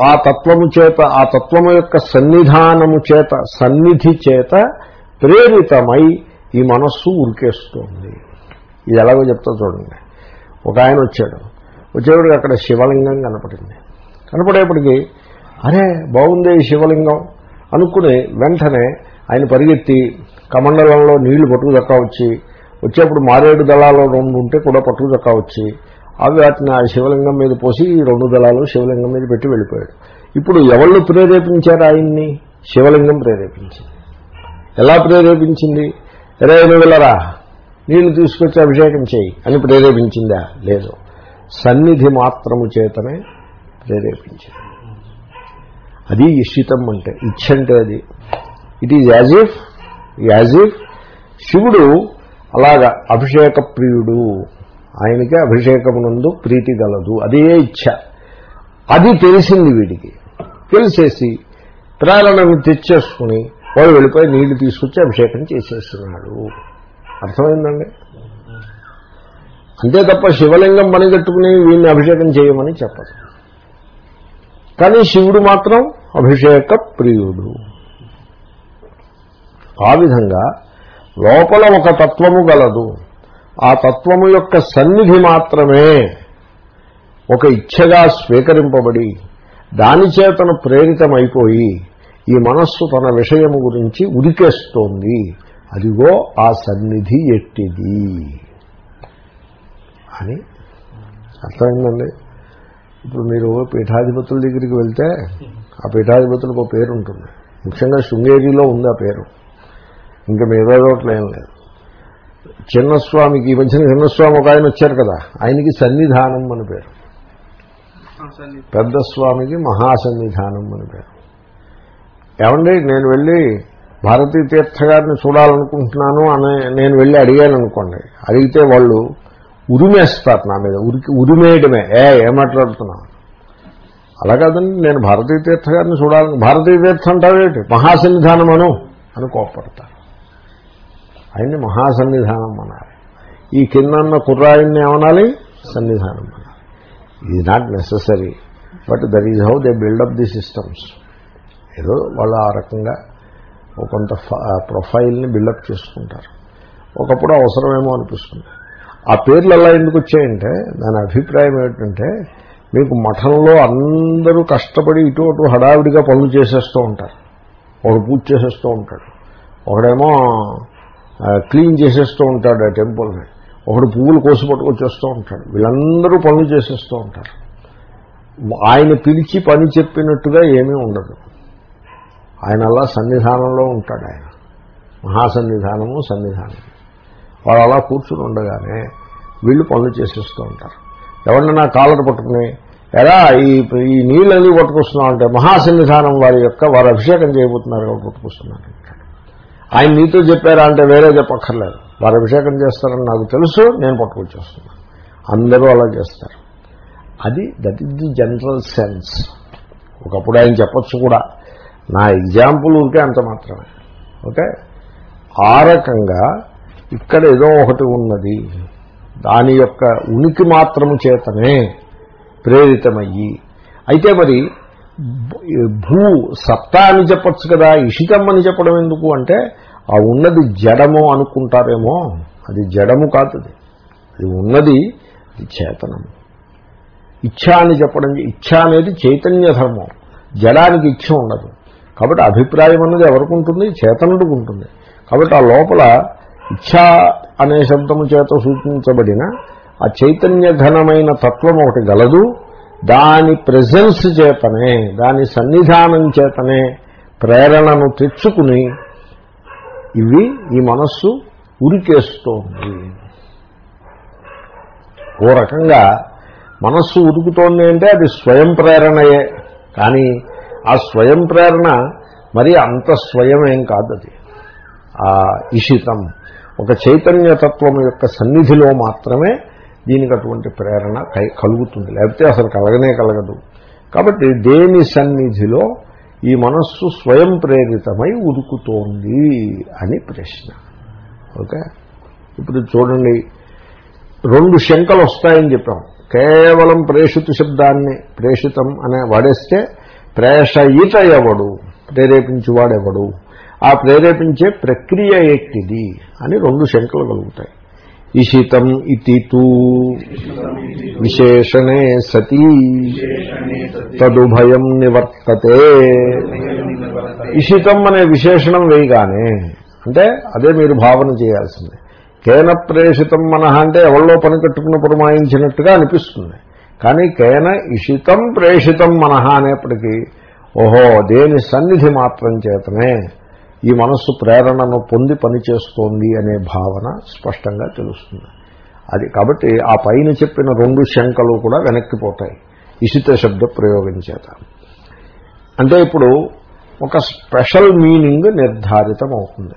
ఆ తత్వము చేత ఆ తత్వము యొక్క సన్నిధానము చేత సన్నిధి చేత ప్రేరితమై ఈ మనస్సు ఉరికేస్తోంది. ఇది ఎలాగో చెప్తా చూడండి. ఒక ఆయన వచ్చాడు. వచ్చేవాడికి అక్కడ శివలింగం కనపడింది. కనపడేప్పటికీ అరే బాగుంది శివలింగం అనుకుని వెంటనే ఆయన పరిగెత్తి కమండలంలో నీళ్ళు పట్టుకు దక్కా వచ్చి వచ్చేప్పుడు మారేడు దళాలు రెండు ఉంటే కూడా పట్టుకు దక్కా వచ్చి అవి వాటిని ఆ శివలింగం మీద పోసి ఈ రెండు దళాలు శివలింగం మీద పెట్టి వెళ్ళిపోయాడు. ఇప్పుడు ఎవళ్ళు ప్రేరేపించారు ఆయన్ని? శివలింగం ప్రేరేపించింది. ఎలా ప్రేరేపించింది? ఎరే నువ్వు వెళ్ళరా? నీళ్ళు తీసుకొచ్చి అభిషేకం చేయి అని ప్రేరేపించిందా? లేదు. సన్నిధి మాత్రము చేతనే ప్రేరేపించింది. అది ఇషితం అంటే ఇచ్చంటే అది. It is as if as if శివుడు అలాగా అభిషేక ప్రియుడు. ఆయనకే అభిషేకమునందు ప్రీతి గలదు. అదే ఇచ్ఛ అది తెలిసింది వీడికి. తెలిసేసి ప్రేరణను తెచ్చేసుకుని వాడు వెళ్ళిపోయి నీళ్ళు తీసుకొచ్చి అభిషేకం చేసేస్తున్నాడు. అర్థమైందండి? అంతే తప్ప శివలింగం పనిగట్టుకుని వీడిని అభిషేకం చేయమని చెప్పదు. కానీ శివుడు మాత్రం అభిషేక ప్రియుడు. ఆ విధంగా లోపల ఒక తత్వము గలదు. ఆ తత్వము యొక్క సన్నిధి మాత్రమే ఒక ఇచ్ఛగా స్వీకరింపబడి దాని చేతను ప్రేరితమైపోయి ఈ మనస్సు తన విషయము గురించి ఉరికేస్తోంది. అదిగో ఆ సన్నిధి ఎట్టిది? అని అర్థమైందండి. ఇప్పుడు మీరు పీఠాధిపతుల దగ్గరికి వెళ్తే ఆ పీఠాధిపతులకు ఒక పేరు ఉంటుంది. ముఖ్యంగా శృంగేరిలో ఉంది ఆ పేరు. ఇంకా మిగతా చోట్ల ఏం లేదు. చిన్నస్వామికి ఈ మధ్యన చిన్నస్వామి ఒక ఆయన వచ్చారు కదా ఆయనకి సన్నిధానం అని పేరు. పెద్ద స్వామికి మహాసన్నిధానం అని పేరు. ఏమండి నేను వెళ్ళి భారతీ తీర్థ గారిని చూడాలనుకుంటున్నాను అని నేను వెళ్ళి అడిగాను అనుకోండి అడిగితే వాళ్ళు ఉరిమేస్తారు నా మీద. ఉరికి ఉరిమేయడమే. ఏ ఏ మాట్లాడుతున్నా అలా కాదండి నేను భారతీ తీర్థ గారిని చూడాలని. భారతీ తీర్థం అంటావేంటి మహాసన్నిధానం అను అని కోపడతారు ఆయన్ని మహాసన్నిధానం అనాలి. ఈ కిందన్న కుర్రాయిని ఏమనాలి? సన్నిధానం అనాలి. ఇది not necessary but that is how they build up the systems ఏదో వాళ్ళు ఆ రకంగా కొంత ప్రొఫైల్ని బిల్డప్ చేసుకుంటారు. ఒకప్పుడు అవసరమేమో అనిపిస్తుంది. ఆ పేర్లు అలా ఎందుకు వచ్చాయంటే దాని అభిప్రాయం ఏమిటంటే మీకు మఠంలో అందరూ కష్టపడి ఇటు అటు హడావిడిగా పనులు చేసేస్తూ ఉంటారు. ఒకడు పూజ చేసేస్తూ ఉంటాడు. ఒకడేమో క్లీన్ చేసేస్తూ ఉంటాడు ఆ టెంపుల్ని. ఒకడు పువ్వులు కోసి పట్టుకొచ్చేస్తూ ఉంటాడు. వీళ్ళందరూ పనులు చేసేస్తూ ఉంటారు. ఆయన పిలిచి పని చెప్పినట్టుగా ఏమీ ఉండదు. ఆయన అలా సన్నిధానంలో ఉంటాడు ఆయన. మహాసన్నిధానము సన్నిధానం. వాడు అలా కూర్చుని ఉండగానే వీళ్ళు పనులు చేసేస్తూ ఉంటారు. ఎవరన్నా కాలర్ పట్టుకుని ఎలా ఈ ఈ నీళ్ళని పట్టుకొస్తున్నావు అంటే మహాసన్నిధానం వారి యొక్క వారు అభిషేకం చేయబోతున్నారు కాబట్టి పట్టుకొస్తున్నాను ఆయన నీతో చెప్పారా అంటే వేరే చెప్పక్కర్లేదు. వారు అభిషేకం చేస్తారని నాకు తెలుసు నేను పట్టుకొచ్చేస్తున్నాను అందరూ అలా చేస్తారు. అది that is the general sense ఒకప్పుడు ఆయన చెప్పచ్చు కూడా నా ఎగ్జాంపుల్ ఊరికే అంత మాత్రమే. ఓకే? ఆ రకంగా ఇక్కడ ఏదో ఒకటి ఉన్నది. దాని యొక్క ఉనికి మాత్రము చేతనే ప్రేరితమయ్యి. అయితే మరి భూ సత్తా అని చెప్పచ్చు కదా ఇషితం అని చెప్పడం ఎందుకు అంటే ఆ ఉన్నది జడము అనుకుంటారేమో అది జడము కాదు అది. ఉన్నది చేతనము ఇచ్ఛ అని చెప్పడం ఇచ్ఛ అనేది చైతన్య ధర్మం. జడానికి ఇచ్ఛ ఉండదు. కాబట్టి అభిప్రాయం అన్నది ఎవరికి ఉంటుంది? చేతనుడికి ఉంటుంది. కాబట్టి ఆ లోపల ఇచ్ఛ అనే శబ్దము చేత సూచించబడిన ఆ చైతన్య ఘనమైన తత్వం ఒకటి గలదు. దాని ప్రెజెన్స్ చేతనే దాని సన్నిధానం చేతనే ప్రేరణను తెచ్చుకుని ఇవి ఈ మనస్సు ఉరికేస్తోంది. ఓ రకంగా మనస్సు ఉరుకుతోంది అంటే అది స్వయం ప్రేరణయే. కానీ ఆ స్వయం ప్రేరణ మరి అంత స్వయం ఏం కాదు అది. ఆ ఇషితం. ఒక చైతన్యతత్వం యొక్క సన్నిధిలో మాత్రమే దీనికి అటువంటి ప్రేరణ కలుగుతుంది. లేకపోతే అసలు కలగనే కలగదు. కాబట్టి దేని సన్నిధిలో ఈ మనస్సు స్వయం ప్రేరితమై ఉరుకుతోంది అని ప్రశ్న. ఓకే? ఇప్పుడు చూడండి. రెండు శంకలు వస్తాయని చెప్పాం. కేవలం ప్రేషిత శబ్దాన్ని ప్రేషితం అనే వాడేస్తే ప్రేషయిత ఎవడు ప్రేరేపించువాడెవడు? ఆ ప్రేరేపించే ప్రక్రియ ఎట్టిది అని రెండు శంకలు కలుగుతాయి. ఇషితం ఇతి తూ విశేషణే సతీ. తదుభయం నివర్తతే. ఇషితం అనే విశేషణం వేయగానే అంటే అదే మీరు భావన చేయాల్సిందే. కేన ప్రేషితం మనహ అంటే ఎవరిలో పని కట్టుకుని పురమాయించినట్టుగా అనిపిస్తుంది. కానీ కేన ఇషితం ప్రేషితం మనహ అనేప్పటికీ ఓహో దేని సన్నిధి మాత్రం చేతనే ఈ మనస్సు ప్రేరణను పొంది పనిచేస్తోంది అనే భావన స్పష్టంగా తెలుస్తుంది. అది కాబట్టి ఆ పైన చెప్పిన రెండు శంకలు కూడా వెనక్కిపోతాయి. ఇషిత శబ్ద ప్రయోగం చేత. అంటే ఇప్పుడు ఒక స్పెషల్ మీనింగ్ నిర్ధారితం అవుతుంది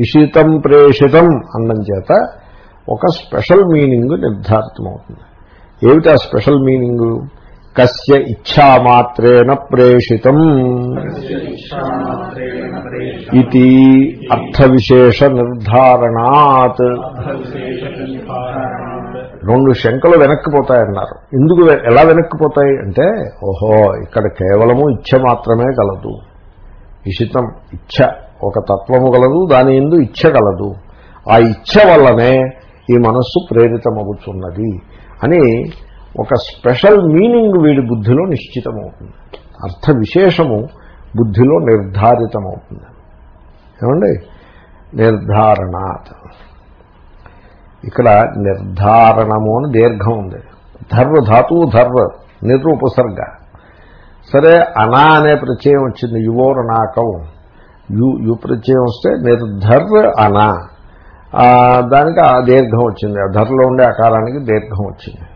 ఇషితం ప్రేషితం అన్నం చేత ఒక స్పెషల్ మీనింగ్ నిర్ధారితం అవుతుంది ఏమిటి ఆ స్పెషల్ మీనింగ్? కస్య ఇచ్ఛామాత్రేణ ప్రేషితం. ఇది అర్థవిశేష నిర్ధారణాత్. రెండు శంకలు వెనక్కిపోతాయన్నారు. ఎందుకు ఎలా వెనక్కిపోతాయి? అంటే ఓహో ఇక్కడ కేవలము ఇచ్ఛ మాత్రమే కలదు ఇషితం ఇచ్ఛ ఒక తత్వము గలదు దాని ఎందు ఇచ్ఛ గలదు. ఆ ఇచ్ఛ వల్లనే ఈ మనస్సు ప్రేరితమవుతున్నది. అని ఒక స్పెషల్ మీనింగ్ వీడి బుద్ధిలో నిశ్చితమవుతుంది. అర్థ విశేషము బుద్ధిలో నిర్ధారితమవుతుంది. ఏమండి? నిర్ధారణాత్. ఇక్కడ నిర్ధారణము అని దీర్ఘం ఉంది. ధర్వ ధాతువు ధర్వ నిరుపసర్గ సరే అనా అనే ప్రత్యయం వచ్చింది. యువోరణాకం యు యు ప్రత్యయం వస్తే నిర్ధర్ అనా. దానికి ఆ దీర్ఘం వచ్చింది. ఆ ధరలో ఉండే ఆకారానికి దీర్ఘం వచ్చింది.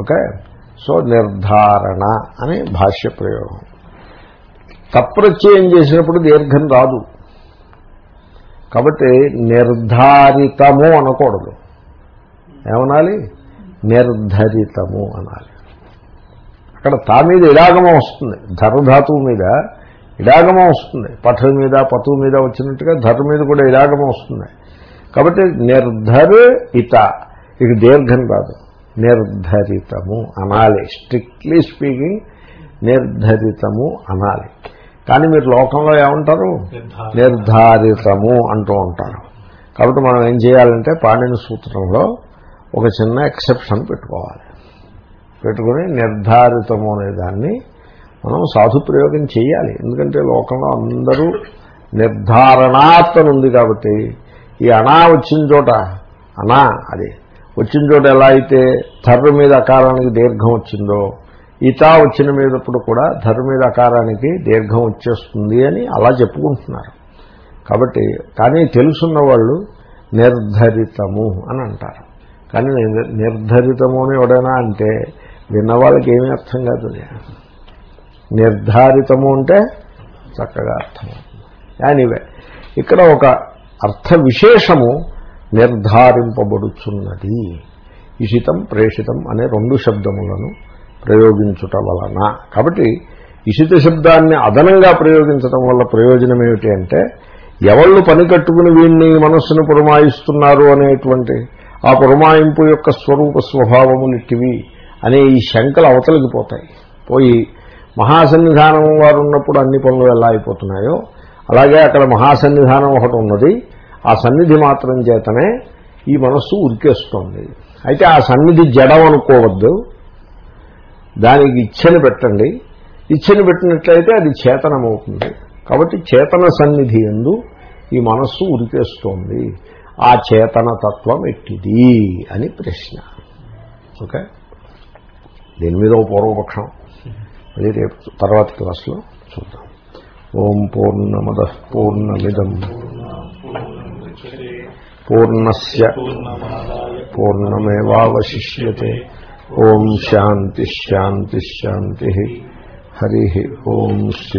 ఓకే? సో నిర్ధారణ అని భాష్య ప్రయోగం. తప్రత్యయం చేసినప్పుడు దీర్ఘం రాదు. కాబట్టి నిర్ధారితము అనకూడదు. ఏమనాలి? నిర్ధరితము అనాలి. అక్కడ తా మీద ఇడాగమం వస్తుంది. ధరధాతువు మీద ఇడాగమం వస్తుంది. పఠ మీద పతువు మీద వచ్చినట్టుగా ధర మీద కూడా ఇడాగమం వస్తుంది. కాబట్టి నిర్ధర్ ఇత ఇక దీర్ఘం కాదు. నిర్ధరితము అనాలి. స్ట్రిక్ట్లీ స్పీకింగ్ నిర్ధరితము అనాలి. కానీ మీరు లోకంలో ఏమంటారు? నిర్ధారితము. అంటూ ఉంటారు. కాబట్టి మనం ఏం చేయాలంటే పాణిని సూత్రంలో ఒక చిన్న ఎక్సెప్షన్ పెట్టుకోవాలి. పెట్టుకుని నిర్ధారితము అనే దాన్ని మనం సాధు ప్రయోగం చేయాలి. ఎందుకంటే లోకంలో అందరూ నిర్ధారణాత్ అని ఉంది కాబట్టి ఈ అనా వచ్చిన చోట అనా అది వచ్చిన చోట ఎలా అయితే ధర్మ మీద అకారానికి దీర్ఘం వచ్చిందో ఇతా వచ్చిన మీదప్పుడు కూడా ధర్మ మీద అకారానికి దీర్ఘం వచ్చేస్తుంది అని అలా చెప్పుకుంటున్నారు. కాబట్టి కానీ తెలుసున్న వాళ్ళు నిర్ధరితము అని అంటారు. కానీ నిర్ధరితము అని ఎవడైనా అంటే విన్నవాళ్ళకి ఏమీ అర్థం కాదు నిర్ధారితము అంటే చక్కగా అర్థం యానివే ఇక్కడ ఒక అర్థ విశేషము నిర్ధారింపబడుచున్నది. ఇషితం ప్రేషితం అనే రెండు శబ్దములను ప్రయోగించుట వలన. కాబట్టి ఇషిత శబ్దాన్ని అదనంగా ప్రయోగించడం వల్ల ప్రయోజనం ఏమిటి అంటే ఎవళ్ళు పని కట్టుకుని వీడిని మనస్సును పురమాయిస్తున్నారు అనేటువంటి ఆ పురమాయింపు యొక్క స్వరూప స్వభావములిట్టివి అనే ఈ శంకలు అవతలికి పోతాయి. పోయి మహాసన్నిధానం వారు ఉన్నప్పుడు అన్ని పనులు ఎలా అయిపోతున్నాయో అలాగే అక్కడ మహాసన్నిధానం ఒకటి ఉన్నది. ఆ సన్నిధి మాత్రం చేతనే ఈ మనస్సు ఉరికేస్తోంది. అయితే ఆ సన్నిధి జడం అనుకోవద్దు. దానికి ఇచ్చని పెట్టండి. ఇచ్చని పెట్టినట్లయితే అది చేతనమవుతుంది. కాబట్టి చేతన సన్నిధి ఎందు ఈ మనస్సు ఉరికేస్తోంది. ఆ చేతన తత్వం ఎట్టిది అని ప్రశ్న. ఓకే? దీని మీద పూర్వపక్షం. మళ్ళీ రేపు తర్వాత క్లాస్లో చూద్దాం. ఓం పూర్ణమద పూర్ణమిదం. పూర్ణస్ పూర్ణమేవాశిష్యే ఓం శాంతిశాంతిశాంతి హరి ఓం శ్రీ